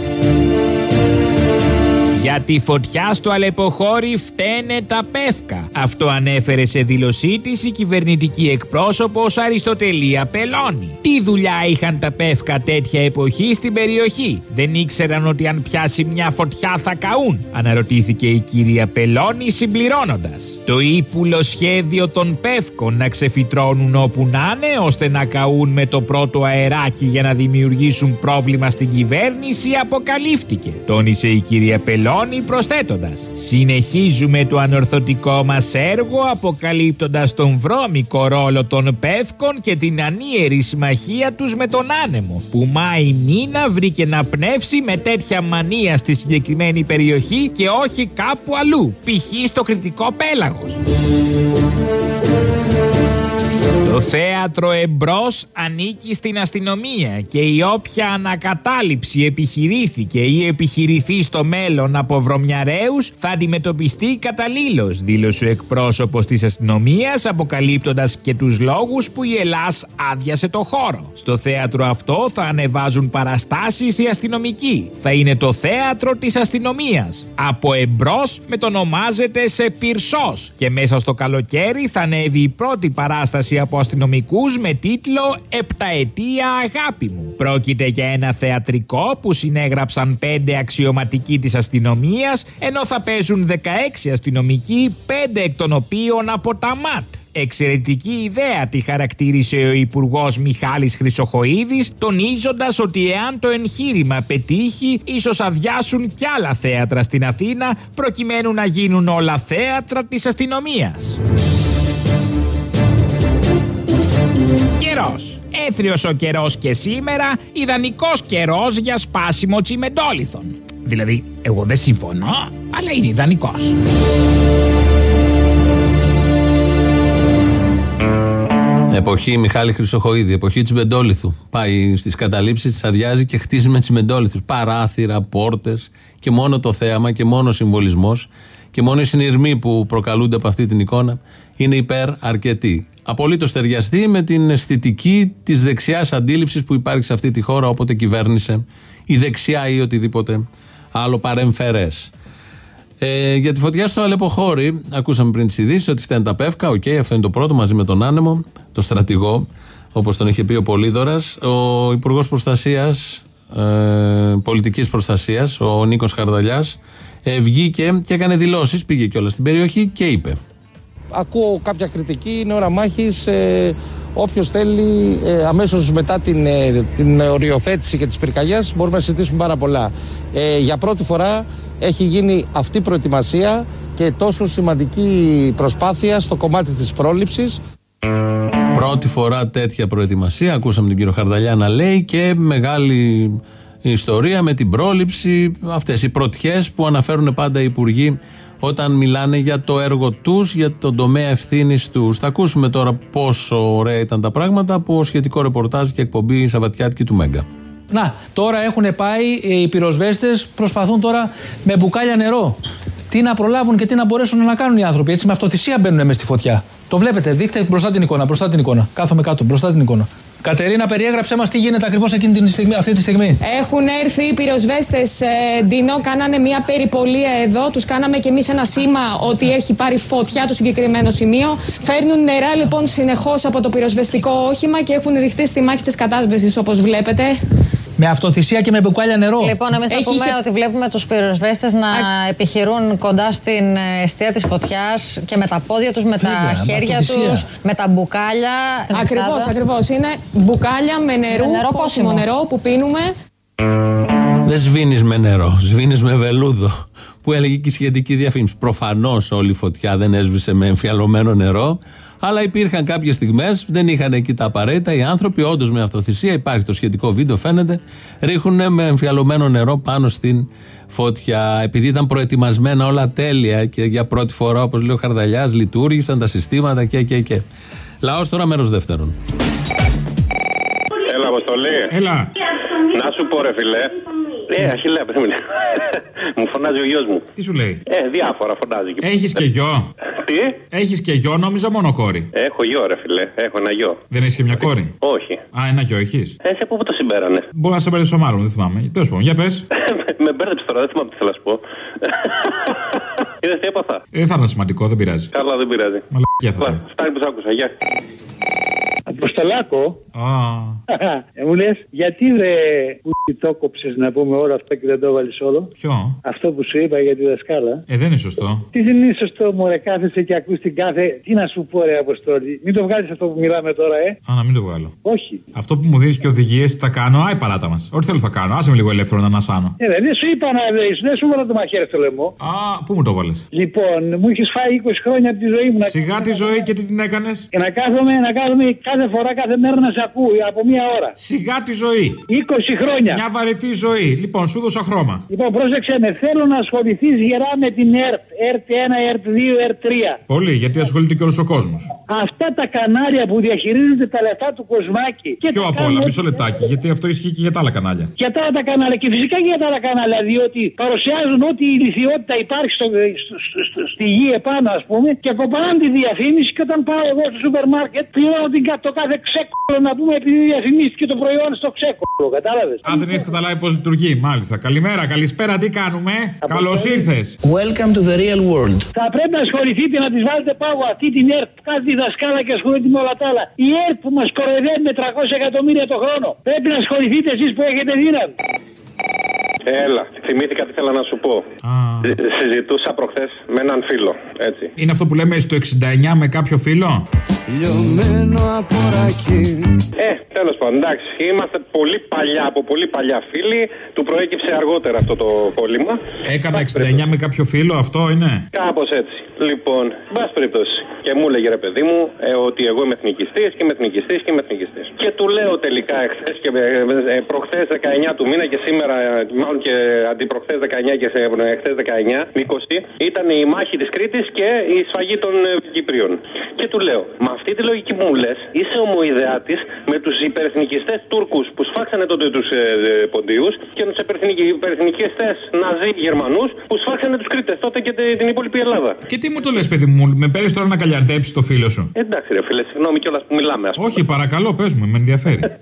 Για τη φωτιά στο Αλεποχώρι φταίνε τα πεύκα. Αυτό ανέφερε σε δήλωσή της η κυβερνητική εκπρόσωπος Αριστοτελία Πελώνη. Τι δουλειά είχαν τα πεύκα τέτοια εποχή στην περιοχή; Δεν ήξεραν ότι αν πιάσει μια φωτιά θα καούν. Αναρωτήθηκε η κυρία Πελώνη συμπληρώνοντας. Το ύπουλο σχέδιο των πεύκων να ξεφυτρώνουν όπου να είναι ώστε να καούν με το πρώτο αεράκι για να δημιουργήσουν πρόβλημα στην κυβέρνηση αποκαλύφθηκε. Τόνισε η κυρία Πελώνη προσθέτοντας Συνεχίζουμε το ανορθωτικό μας έργο αποκαλύπτοντας τον βρώμικο ρόλο των πεύκων και την ανίερη συμμαχία τους με τον άνεμο που Μάη μήνα βρήκε να πνεύσει με τέτοια μανία στη συγκεκριμένη περιοχή και όχι κάπου αλλού π.χ. στο κριτικό πέλαγος. Το θέατρο εμπρός ανήκει στην αστυνομία και η όποια ανακατάληψη επιχειρήθηκε ή επιχειρηθεί στο μέλλον από βρωμιαρέους θα αντιμετωπιστεί καταλήλως, δήλωσε ο εκπρόσωπος της αστυνομίας αποκαλύπτοντας και τους λόγους που η Ελλάς άδειασε το χώρο. Στο θέατρο αυτό θα ανεβάζουν παραστάσεις οι αστυνομικοί. Θα είναι το θέατρο της αστυνομίας. Από εμπρός μετονομάζεται σε πυρσός και μέσα στο καλοκαίρι θα ανέβει η πρώτη παράσταση από αστυνομικούς με τίτλο Επταετία αγάπη μου. Πρόκειται για ένα θεατρικό που συνέγραψαν πέντε αξιωματικοί της αστυνομίας ενώ θα παίζουν 16 αστυνομικοί, πέντε εκ των οποίων από τα ΜΑΤ. Εξαιρετική ιδέα τη χαρακτήρισε ο Υπουργός Μιχάλης Χρυσοχοίδης τονίζοντας ότι εάν το εγχείρημα πετύχει ίσως αδειάσουν κι άλλα θέατρα στην Αθήνα προκειμένου να γίνουν όλα θέατρα της αστυνομίας. Καιρός. Έθριος ο καιρός και σήμερα, ιδανικός καιρός για σπάσιμο τσιμεντόλιθων. Δηλαδή, εγώ δεν συμφωνώ, αλλά είναι ιδανικός. Εποχή Μιχάλη Χρυσοχοίδη, εποχή Τσιμπεντόλιθου. Πάει στις καταλήψεις, τις αδειάζει και χτίζει με τσιμπεντόλιθου. Παράθυρα, πόρτες και μόνο το θέαμα και μόνο ο συμβολισμός και μόνο οι συνειρμοί που προκαλούνται από αυτή την εικόνα είναι υπέρ αρκετοί. Απολύτως ταιριαστεί με την αισθητική της δεξιάς αντίληψης που υπάρχει σε αυτή τη χώρα όποτε κυβέρνησε η δεξιά ή οτιδήποτε άλλο παρεμφερές. Ε, για τη φωτιά στο Αλεποχώρι, ακούσαμε πριν τις ειδήσεις ότι φταίνουν τα πεύκα. Οκ, αυτό είναι το πρώτο μαζί με τον άνεμο, το στρατηγό, όπως τον είχε πει ο Πολύδωρας. Ο Υπουργός Προστασίας, ε, Πολιτικής Προστασίας, ο Νίκος Χαρδαλιάς, ε, βγήκε και έκανε δηλώσεις. Πήγε κιόλας στην περιοχή και είπε. Ακούω κάποια κριτική, είναι ώρα μάχης. Ε, Όποιος θέλει, ε, αμέσως μετά την, ε, την οριοθέτηση και τη πυρκαγιά, μπορούμε να συζητήσουμε πάρα πολλά. Ε, για πρώτη φορά έχει γίνει αυτή η προετοιμασία και τόσο σημαντική προσπάθεια στο κομμάτι της πρόληψης. Πρώτη φορά τέτοια προετοιμασία. Ακούσαμε τον κύριο Χαρδαλιά να λέει και μεγάλη ιστορία με την πρόληψη. Αυτές οι πρωτιές που αναφέρουν πάντα οι υπουργοί όταν μιλάνε για το έργο τους, για τον τομέα ευθύνης τους. Θα ακούσουμε τώρα πόσο ωραία ήταν τα πράγματα από σχετικό ρεπορτάζ και εκπομπή Σαββατιάτικη του Μέγκα. Να, τώρα έχουν πάει ε, οι πυροσβέστες, προσπαθούν τώρα με μπουκάλια νερό. Τι να προλάβουν και τι να μπορέσουν να κάνουν οι άνθρωποι. Έτσι με αυτοθυσία μπαίνουν μέσα στη φωτιά. Το βλέπετε, δείχτε μπροστά την εικόνα, μπροστά την εικόνα. Κάθομαι κάτω, μπροστά την εικόνα. Κατερίνα, περιέγραψέ μας τι γίνεται ακριβώς εκείνη την στιγμή, αυτή τη στιγμή. Έχουν έρθει οι πυροσβέστες, ε, Ντίνο, κάνανε μια περιπολία εδώ. Τους κάναμε κι εμείς ένα σήμα ότι έχει πάρει φωτιά το συγκεκριμένο σημείο. Φέρνουν νερά λοιπόν συνεχώς από το πυροσβεστικό όχημα και έχουν ρηχτεί στη μάχη της κατάσβεσης όπως βλέπετε. Με αυτοθυσία και με μπουκάλια νερό. Λοιπόν, εμείς θα Έχει πούμε είχε- ότι βλέπουμε τους πυροσβέστες να επιχειρούν κοντά στην ε, αιστεία της φωτιάς και με τα πόδια τους, με τα Βέβαια, με χέρια αυτοθυσία. τους, με τα μπουκάλια. Ακριβώς, Αλεξάνδρα. ακριβώς. Είναι μπουκάλια με νερού, Με νερό πόσιμο πόσιμο. νερό που πίνουμε. Δεν σβήνεις με νερό, σβήνεις με βελούδο. Που έλεγε και η σχετική διαφήμιση. Προφανώς όλη η φωτιά δεν έσβησε με εμφιαλωμένο νερό, αλλά υπήρχαν κάποιες στιγμές, δεν είχαν εκεί τα απαραίτητα. Οι άνθρωποι, όντως με αυτοθυσία, υπάρχει το σχετικό βίντεο, φαίνεται, ρίχνουν με εμφιαλωμένο νερό πάνω στην φωτιά. Επειδή ήταν προετοιμασμένα όλα τέλεια και για πρώτη φορά, όπως λέει ο Χαρδαλιάς, λειτουργήσαν τα συστήματα και και και. Λαός τώρα μέρος δεύτερον. Έλα, Αποστολή. Έλα. Να σου πω, ρε φιλέ. Ε, αχιλέα, περίμενε. Μου φωνάζει ο γιος μου. Τι σου λέει; Ε, διάφορα φωνάζει. Έχεις και γιο; Τι; Έχεις και γιο, νόμιζα μόνο κόρη. Έχω γιο, ρε φιλέ. Έχω ένα γιο. Δεν έχεις και μια κόρη; Όχι. Α, ένα γιο έχεις; Ε, σε πού το συμπέρανε; Μπορεί να σε μπέρδεψα μάλλον, δεν θυμάμαι. Τέλος πάντων, για πες. Με μπέρδεψε τώρα, δεν θυμάμαι τι θέλω να σου πω. Είδες τι έπαθα; Ε, θα ήταν σημαντικό, δεν πειράζει. Καλά, δεν πειράζει. Μαλακία θα ήταν. Φτάνει που σ' άκουσα, γεια. Αποστολάκο. ε, μου λες, γιατί βρε που το κόψες να πούμε όλο αυτό και δεν το έβαλε όλο; Ποιο; Αυτό που σου είπα για τη δασκάλα. Ε, δεν είναι σωστό. Τι δεν είναι σωστό, μωρέ, κάθεσαι και ακούς την κάθε. Τι να σου πω, ρε Αποστόλη. Μην το βγάλεις αυτό που μιλάμε τώρα, ε. Α, να μην το βγάλω. Όχι. Αυτό που μου δίνεις και οδηγίες θα κάνω, άι παράτα μας. Ό,τι θέλω θα κάνω. Άσε με λίγο ελεύθερο να ανασάνω. Ε, δεν σου είπα να δεις, δεν σου έβαλα το μαχαίρι στο λαιμό. Α, πού μου το βάλες; Λοιπόν, μου έχεις φάει 20 χρόνια από τη ζωή μου. να- Σιγά τη ζωή και τι την έκανες; Και να κάθομαι, να κάθομαι κάθε φορά, κάθε μέρα να σε ακούω από μία ώρα. Σιγά τη ζωή. 20 χρόνια. Μια βαρετή ζωή. Λοιπόν, σου δώσα χρώμα. Λοιπόν, πρόσεξε με, θέλω να ασχοληθείς γερά με την ΕΡΤ. ΕΡΤ 1, ΕΡΤ 2, ΕΡΤ 3. Πολύ, γιατί ασχολείται και όλος ο κόσμος. Αυτά τα κανάλια που διαχειρίζονται τα λεφτά του κοσμάκι. Και Πιο τα απ' κάνουν όλα, ό,τι μισό λεπτάκι, γιατί αυτό ισχύει και για τα άλλα κανάλια. Για τα άλλα τα κανάλια και φυσικά και για τα άλλα κανάλια, διότι παρουσιάζουν ό,τι η ηλικιότητα υπάρχει στο, στο, στο- στο- στη γη επάνω, ας πούμε, και κοπανάνε τη διαφήμιση. Και όταν πάω εγώ στο σούπερ μάρκετ, πληρώνω την, κα- το κάθε ξέκολο να πούμε επειδή διαφημίστηκε το προϊόν στο ξέκολο. Κατάλαβες; Αν δεν έχει καταλάβει πώς λειτουργεί, μάλιστα. Καλημέρα, καλησπέρα, τι κάνουμε; Καλώς ήρθες. Welcome to the real world. Θα πρέπει να ασχοληθείτε να τη βάλετε πάγο αυτή την ΕΡΤ που κάνει τη δασκάλα και ασχολείται με όλα τα άλλα. Η ΕΡΤ που μας κοροϊδεύει με 300 εκατομμύρια το χρόνο. Πρέπει να ασχοληθείτε εσείς που έχετε δύναμη. Έλα, θυμήθηκα τι θέλω να σου πω. Συ- Συζητούσα προχθές με έναν φίλο, έτσι. Είναι αυτό που λέμε στο 69 με κάποιο φίλο; Λιωμένο αποράκι. Ε, τέλος πάντων, εντάξει. Είμαστε πολύ παλιά, από πολύ παλιά φίλοι. Του προέκυψε αργότερα αυτό το κόλλημα. Έκανα 69 με κάποιο φίλο, αυτό είναι; Κάπως έτσι. Λοιπόν, εν πάση περιπτώσει. Και μου έλεγε ρε παιδί μου ε, ότι εγώ είμαι εθνικιστής και είμαι εθνικιστής και είμαι εθνικιστής. Και του λέω τελικά εχθές και ε, ε, προχθές 19 του μήνα και σήμερα, ε, μάλλον και αντιπροχθές 19 και σε εχθές 19, 20, ήταν η μάχη της Κρήτης και η σφαγή των ε, Κυπρίων. Και του λέω, με αυτή τη λογική που μου λες, είσαι ομοειδεάτη με τους υπερεθνικιστές Τούρκους που σφάξανε τότε τους ε, ε, Ποντίους και τους υπερεθνικιστές Ναζί Γερμανούς που σφάξανε τους Κρήτες τότε και τε- την υπόλοιπη Ελλάδα. Και τι μου το λες, παιδί μου, με παίρνεις τώρα να καλιαρτέψει το φίλο σου; Εντάξει, ρε φίλε, συγγνώμη κιόλας που μιλάμε, ας πούμε. Όχι, παρακαλώ, πες μου, με ενδιαφέρει.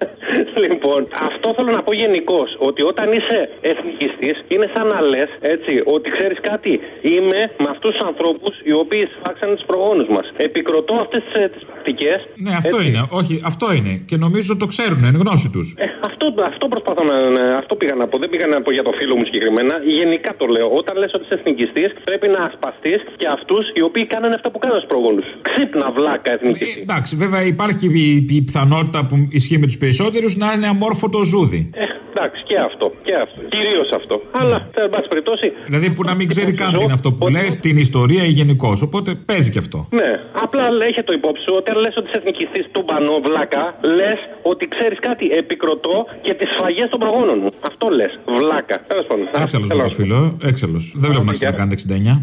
Λοιπόν, αυτό θέλω να πω γενικώς. Ότι όταν είσαι εθνικιστής, είναι σαν να λες, έτσι, ότι ξέρεις κάτι. Είμαι με αυτούς τους ανθρώπους οι οποίοι σφάξανε τους προγόνους μας. Επικροτώ αυτές τις πρακτικές. Ναι, αυτό είναι. Όχι, αυτό είναι. Και νομίζω το ξέρουν, είναι γνώση τους. Ε, αυτό, αυτό προσπαθώ να, να- Αυτό πήγα να πω. Δεν πήγα να πω για το φίλο μου συγκεκριμένα. Γενικά το λέω. Όταν λες ότι είσαι εθνικιστής, πρέπει να ασπαστείς και αυτούς οι οποίοι κάνανε αυτά που κάνανε στους προγόνους. Ξύπνα βλάκα εθνικιστή. Εντάξει, βέβαια υπάρχει και η, η πιθανότητα που ισχύει με τους περισσότερους να είναι αμόρφωτο ζούδι. Ε, εντάξει, και αυτό. Και αυτό. Κυρίως αυτό. Αλλά, εν πάση περιπτώσει. Δηλαδή που να μην ξέρει καν τι είναι αυτό που λες, την ιστορία ή γενικώς. Οπότε παίζει και αυτό. Ναι, απλά έχει το υπόψη σου ότι αν λες ότι είσαι εθνικιστής του μπανό, βλάκα, λες ότι ξέρεις κάτι, επικροτώ και τις σφαγές των προγόνων μου. Αυτό λες, βλάκα. Τέλος πάντων. Έξαλλος το φίλο, έξαλλος. Δεν βλέπω να ξανακάνετε 69.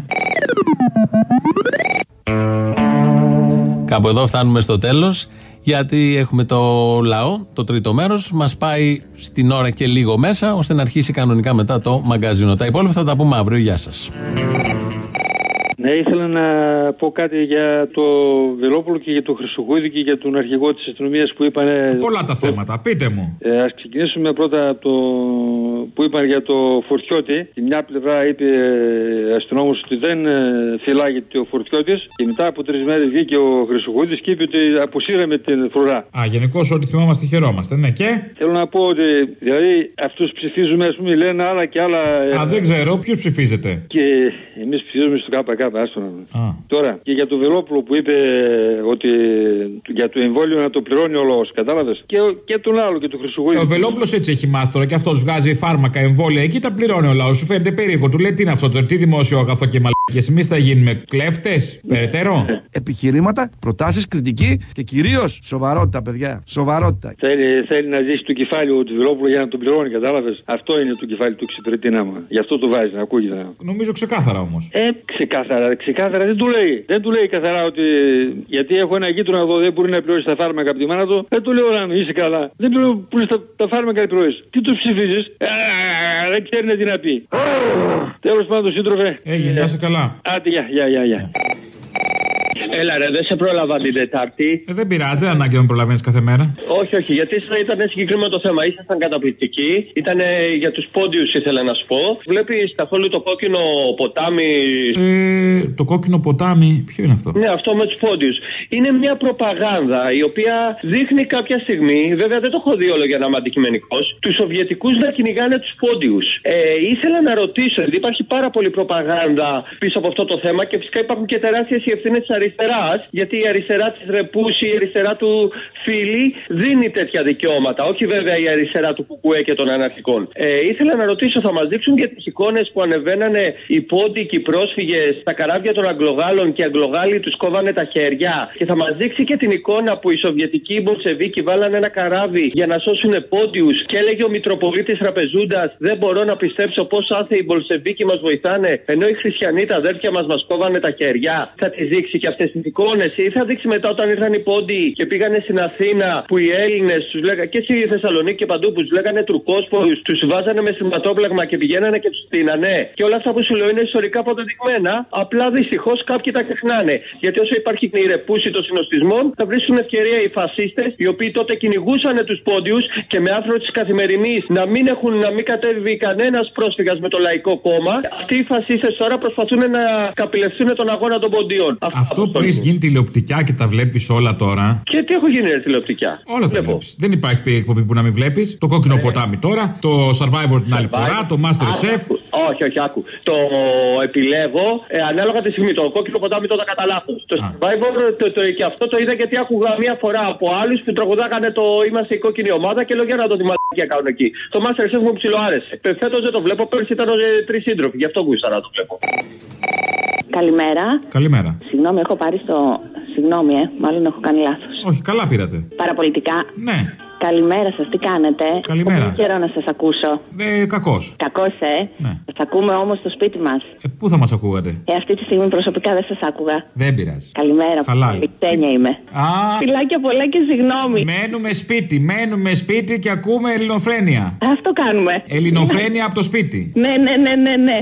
Κάπου εδώ φτάνουμε στο τέλος. Γιατί έχουμε το λαό, το τρίτο μέρος, μας πάει στην ώρα και λίγο μέσα, ώστε να αρχίσει κανονικά μετά το μαγκαζίνο. Τα υπόλοιπα θα τα πούμε αύριο. Γεια σας. Ναι, ήθελα να πω κάτι για το Βελόπουλο και για το Χρυσοκούδη και για τον αρχηγό της αστυνομίας που είπαν. Πολλά τα θέματα, πείτε μου. Ε, Α ξεκινήσουμε πρώτα από το που είπαν για το Φορτιώτη. Η μια πλευρά είπε ε, αστυνόμος ότι δεν ε, φυλάγεται ο Φορτιώτης και μετά από τρεις μέρες βγήκε ο Χρυσοκούδη και είπε ότι αποσύραμε την φρουρά. Α, γενικώς ό,τι θυμόμαστε χαιρόμαστε. Ναι, και; Θέλω να πω ότι δηλαδή αυτούς ψηφίζουμε, ας πούμε, λένε άλλα και άλλα. ε, Α, δεν ξέρω, ποιο ψηφίζετε; Και εμείς ψηφίζουμε στο ΚΚ, άστο να δούμε. Α. Τώρα, και για το Βελόπουλο που είπε ότι για το εμβόλιο να το πληρώνει ο λαός, κατάλαβες; Και, και τον άλλο και τον Χρυσογοίδη. Ο Βελόπουλος έτσι έχει μάθει τώρα και αυτός βγάζει φάρμακα, εμβόλια εκεί τα πληρώνει ο λαός. Σου φαίνεται περίεργο. Του λέει τι είναι αυτό τώρα, τι δημόσιο αγαθό και μαλακίες. Εμείς θα γίνουμε κλέφτες, περαιτέρω. Επιχειρήματα, προτάσεις, κριτική και κυρίως σοβαρότητα, παιδιά. Σοβαρότητα. Θέλει, θέλει να ζήσει το κεφάλι του Βελόπουλου για να τον πληρώνει, κατάλαβες; Αυτό είναι το κεφάλι του εξυπηρετεί να μα. Γι' αυτό το βάζει, να ακούγεται. Νομίζω ξεκάθαρα όμως. Ε, ξεκάθαρα, ξεκάθαρα δεν του λέει. Δεν του λέει καθαρά ότι. Γιατί έχω ένα γείτονα εδώ, δεν μπορεί να πληρώσει τα φάρμακα από τη μάνα του. Δεν του λέω να είσαι καλά. Δεν του λέω που τα, τα φάρμακα να πληρώσει. Τι τους ψηφίζεις; Δεν ξέρει τι να πει. Τέλος πάντων, σύντροφε. Έγινε, να είσαι καλά. Άντε, γεια, γεια, γεια. Γεια. Έλα ρε, δεν σε πρόλαβα την Τετάρτη. Ε, δεν πειράζει, δεν ανάγκη να με προλαβαίνεις κάθε μέρα. Όχι, όχι, γιατί ήσασταν- ήταν συγκεκριμένο το θέμα. Ήσασταν καταπληκτικοί. Ήταν για τους πόντιους, ήθελα να σου πω. Βλέπει καθόλου το κόκκινο ποτάμι. Ε, το κόκκινο ποτάμι, ποιο είναι αυτό; Ναι, αυτό με τους πόντιους. Είναι μια προπαγάνδα η οποία δείχνει κάποια στιγμή, βέβαια δεν το έχω δει όλο για να είμαι αντικειμενικός, τους Σοβιετικούς να κυνηγάνε τους πόντιους. Ε, ήθελα να ρωτήσω, επειδή υπάρχει πάρα πολύ προπαγάνδα πίσω από αυτό το θέμα και φυσικά υπάρχουν και τεράστιες ευθύνες της αριστεράς, γιατί η αριστερά της Ρεπούση, η αριστερά του Φίλη δίνει τέτοια δικαιώματα. Όχι βέβαια η αριστερά του Κουκουέ και των αναρχικών. Ε, ήθελα να ρωτήσω, θα μας δείξουν και τις εικόνες που ανεβαίνανε οι πόντικοι πρόσφυγες στα καράβια των Αγγλογάλων και οι Αγγλογάλοι τους κόβανε τα χέρια. Και θα μας δείξει και την εικόνα που οι Σοβιετικοί Μπολσεβίκοι βάλανε ένα καράβι για να σώσουν πόντιους και έλεγε ο Μητροπολίτης Τραπεζούντας: Δεν μπορώ να πιστέψω πώς άθεοι οι Μπολσεβίκοι μας βοηθάνε, ενώ οι χριστιανοί τα αδέρφια μας μας κόβανε τα χέρια. Θα τις δείξει και αυτές τι εικόνε, ή θα δείξει μετά όταν ήρθαν οι πόντιοι και πήγανε στην Αθήνα που οι Έλληνες τους λέγανε και στη Θεσσαλονίκη και παντού που τους λέγανε τουρκόσπορου, τους βάζανε με σηματόπλαγμα και πηγαίνανε και τους στείνανε. Και όλα αυτά που σου λέω είναι ιστορικά αποδεδειγμένα. Απλά δυστυχώς κάποιοι τα ξεχνάνε. Γιατί όσο υπάρχει η ρεπούση των συνοστισμών, θα βρίσκουν ευκαιρία οι φασίστες, οι οποίοι τότε κυνηγούσαν τους πόντιους και με άρθρο της καθημερινής να μην έχουν να μην κατέβει κανένας πρόσφυγας με το λαϊκό κόμμα. Αυτοί οι φασίστες τώρα προσπαθούν να καπηλευτούν τον αγώνα των ποντίων. Αυτό που έχει γίνει τηλεοπτικά και τα βλέπεις όλα τώρα. Και τι έχω γίνει ρε, τηλεοπτικά; Όλα τα βλέπεις. Δεν υπάρχει εκπομπή που να μην βλέπεις. Το κόκκινο ποτάμι τώρα, το Survivor την άλλη φορά, το Master Chef. Όχι, όχι, άκου. Το επιλέγω ε, ανάλογα τη στιγμή. Το κόκκινο ποτάμι το είδα κατά λάθος. Το Survivor το, το, και αυτό το είδα γιατί άκουγα μία φορά από άλλους που τραγουδάγανε το Είμαστε η κόκκινη ομάδα και λέω για να το τη μαλακία κάνουν εκεί. Το Master Chef μου ψιλοάρεσε. Φέτος δεν το βλέπω, πέρσι ήταν ε, τρεις σύντροφοι, γι' αυτό γούσταρα να το βλέπω. Καλημέρα. Καλημέρα. Συγγνώμη, έχω πάρει στο. Συγγνώμη, ε, μάλλον έχω κάνει λάθος. Όχι, καλά πήρατε. Παραπολιτικά. Ναι. Καλημέρα σας, τι κάνετε; Καλημέρα. Πολύ καιρό να σας ακούσω. Ε, κακός. Κακός, ε; Ναι. Σα ακούμε όμως στο σπίτι μας. Ε, πού θα μας ακούγατε; Ε, αυτή τη στιγμή προσωπικά δεν σας άκουγα. Δεν πειράζει. Καλημέρα. Χαλάει. Κτένια είμαι. Α, Φιλάκια πολλά και συγγνώμη. μένουμε σπίτι, μένουμε σπίτι και ακούμε ελληνοφρένεια. Αυτό κάνουμε. Ελληνοφρένεια από το σπίτι. Ναι, ναι, ναι, ναι, ναι.